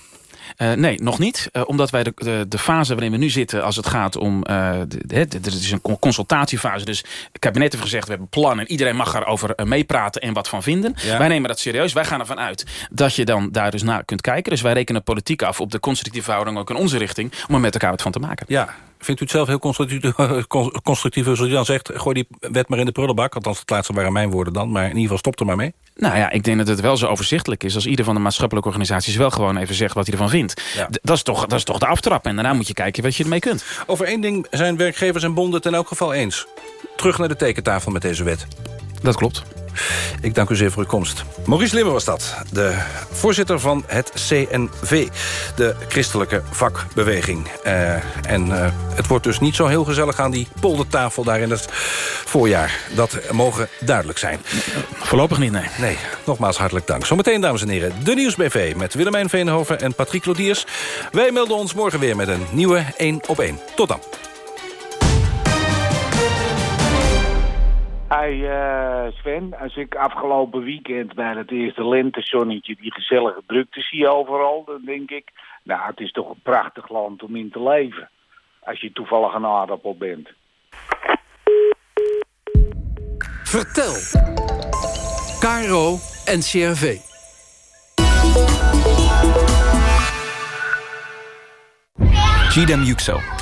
Eh, nee, nog niet. Eh, omdat wij de, de, de fase waarin we nu zitten... als het gaat om... eh, er is een con- consultatiefase. Dus het kabinet heeft gezegd... we hebben een plan en iedereen mag erover meepraten... en wat van vinden. Ja. Wij nemen dat serieus. Wij gaan ervan uit dat je dan daar dus naar kunt kijken. Dus wij rekenen politiek af op de constructieve verhouding... ook in onze richting, om er met elkaar wat van te maken. Ja, vindt u het zelf heel constructief, constructief zoals u dan zegt... gooi die wet maar in de prullenbak. Althans, het laatste waren mijn woorden dan. Maar in ieder geval, stop er maar mee. Nou ja, ik denk dat het wel zo overzichtelijk is... als ieder van de maatschappelijke organisaties wel gewoon even zegt wat hij ervan vindt. Ja. Dat, is toch, dat is toch de aftrap. En daarna moet je kijken wat je ermee kunt. Over één ding zijn werkgevers en bonden het in elk geval eens. Terug naar de tekentafel met deze wet. Dat klopt. Ik dank u zeer voor uw komst. Maurice Limmer was dat, de voorzitter van het CNV, de christelijke vakbeweging. Eh, en eh, het wordt dus niet zo heel gezellig aan die poldertafel daar in het voorjaar. Dat mogen duidelijk zijn. Voorlopig niet, nee. Nee, nogmaals hartelijk dank. Zometeen, dames en heren, de Nieuwsbv met Willemijn Veenhoven en Patrick Lodiers. Wij melden ons morgen weer met een nieuwe 1 op 1. Tot dan. Hey eh, Sven, als ik afgelopen weekend bij het eerste lentezonnetje die gezellige drukte zie overal, dan denk ik, nou het is toch een prachtig land om in te leven. Als je toevallig een aardappel bent. Vertel. Caro en CRV. Gidem Yüksel,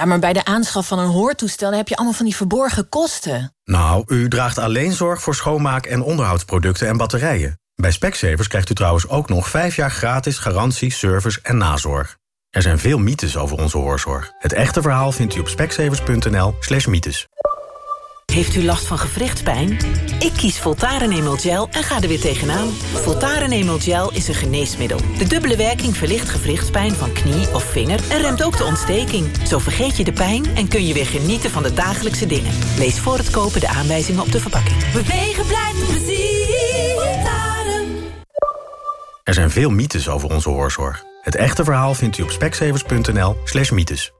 Ja, maar bij de aanschaf van een hoortoestel heb je allemaal van die verborgen kosten. Nou, u draagt alleen zorg voor schoonmaak- en onderhoudsproducten en batterijen. Bij Specsavers krijgt u trouwens ook nog 5 jaar gratis garantie, service en nazorg. Er zijn veel mythes over onze hoorzorg. Het echte verhaal vindt u op speksevers.nl slash mythes. Heeft u last van gewrichtspijn? Ik kies Voltaren Emel Gel en ga er weer tegenaan. Voltaren Emel Gel is een geneesmiddel. De dubbele werking verlicht gewrichtspijn van knie of vinger... en remt ook de ontsteking. Zo vergeet je de pijn en kun je weer genieten van de dagelijkse dingen. Lees voor het kopen de aanwijzingen op de verpakking. Bewegen blijft plezier. Voltaren. Er zijn veel mythes over onze hoorzorg. Het echte verhaal vindt u op speksevers.nl slash mythes.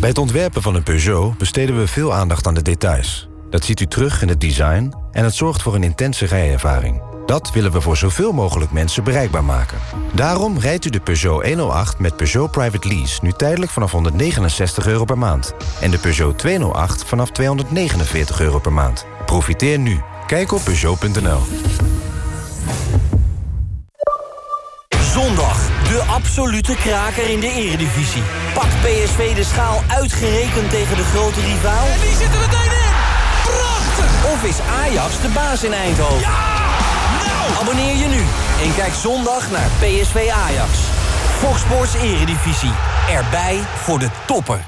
Bij het ontwerpen van een Peugeot besteden we veel aandacht aan de details. Dat ziet u terug in het design en het zorgt voor een intense rijervaring. Dat willen we voor zoveel mogelijk mensen bereikbaar maken. Daarom rijdt u de Peugeot 108 met Peugeot Private Lease... nu tijdelijk vanaf 169 euro per maand. En de Peugeot 208 vanaf 249 euro per maand. Profiteer nu. Kijk op Peugeot.nl. de absolute kraker in de eredivisie. Pakt PSV de schaal uitgerekend tegen de grote rivaal? En die zitten meteen in! Prachtig! Of is Ajax de baas in Eindhoven? Ja! Nou! Abonneer je nu en kijk zondag naar PSV Ajax. Fox Sports Eredivisie. Erbij voor de toppen.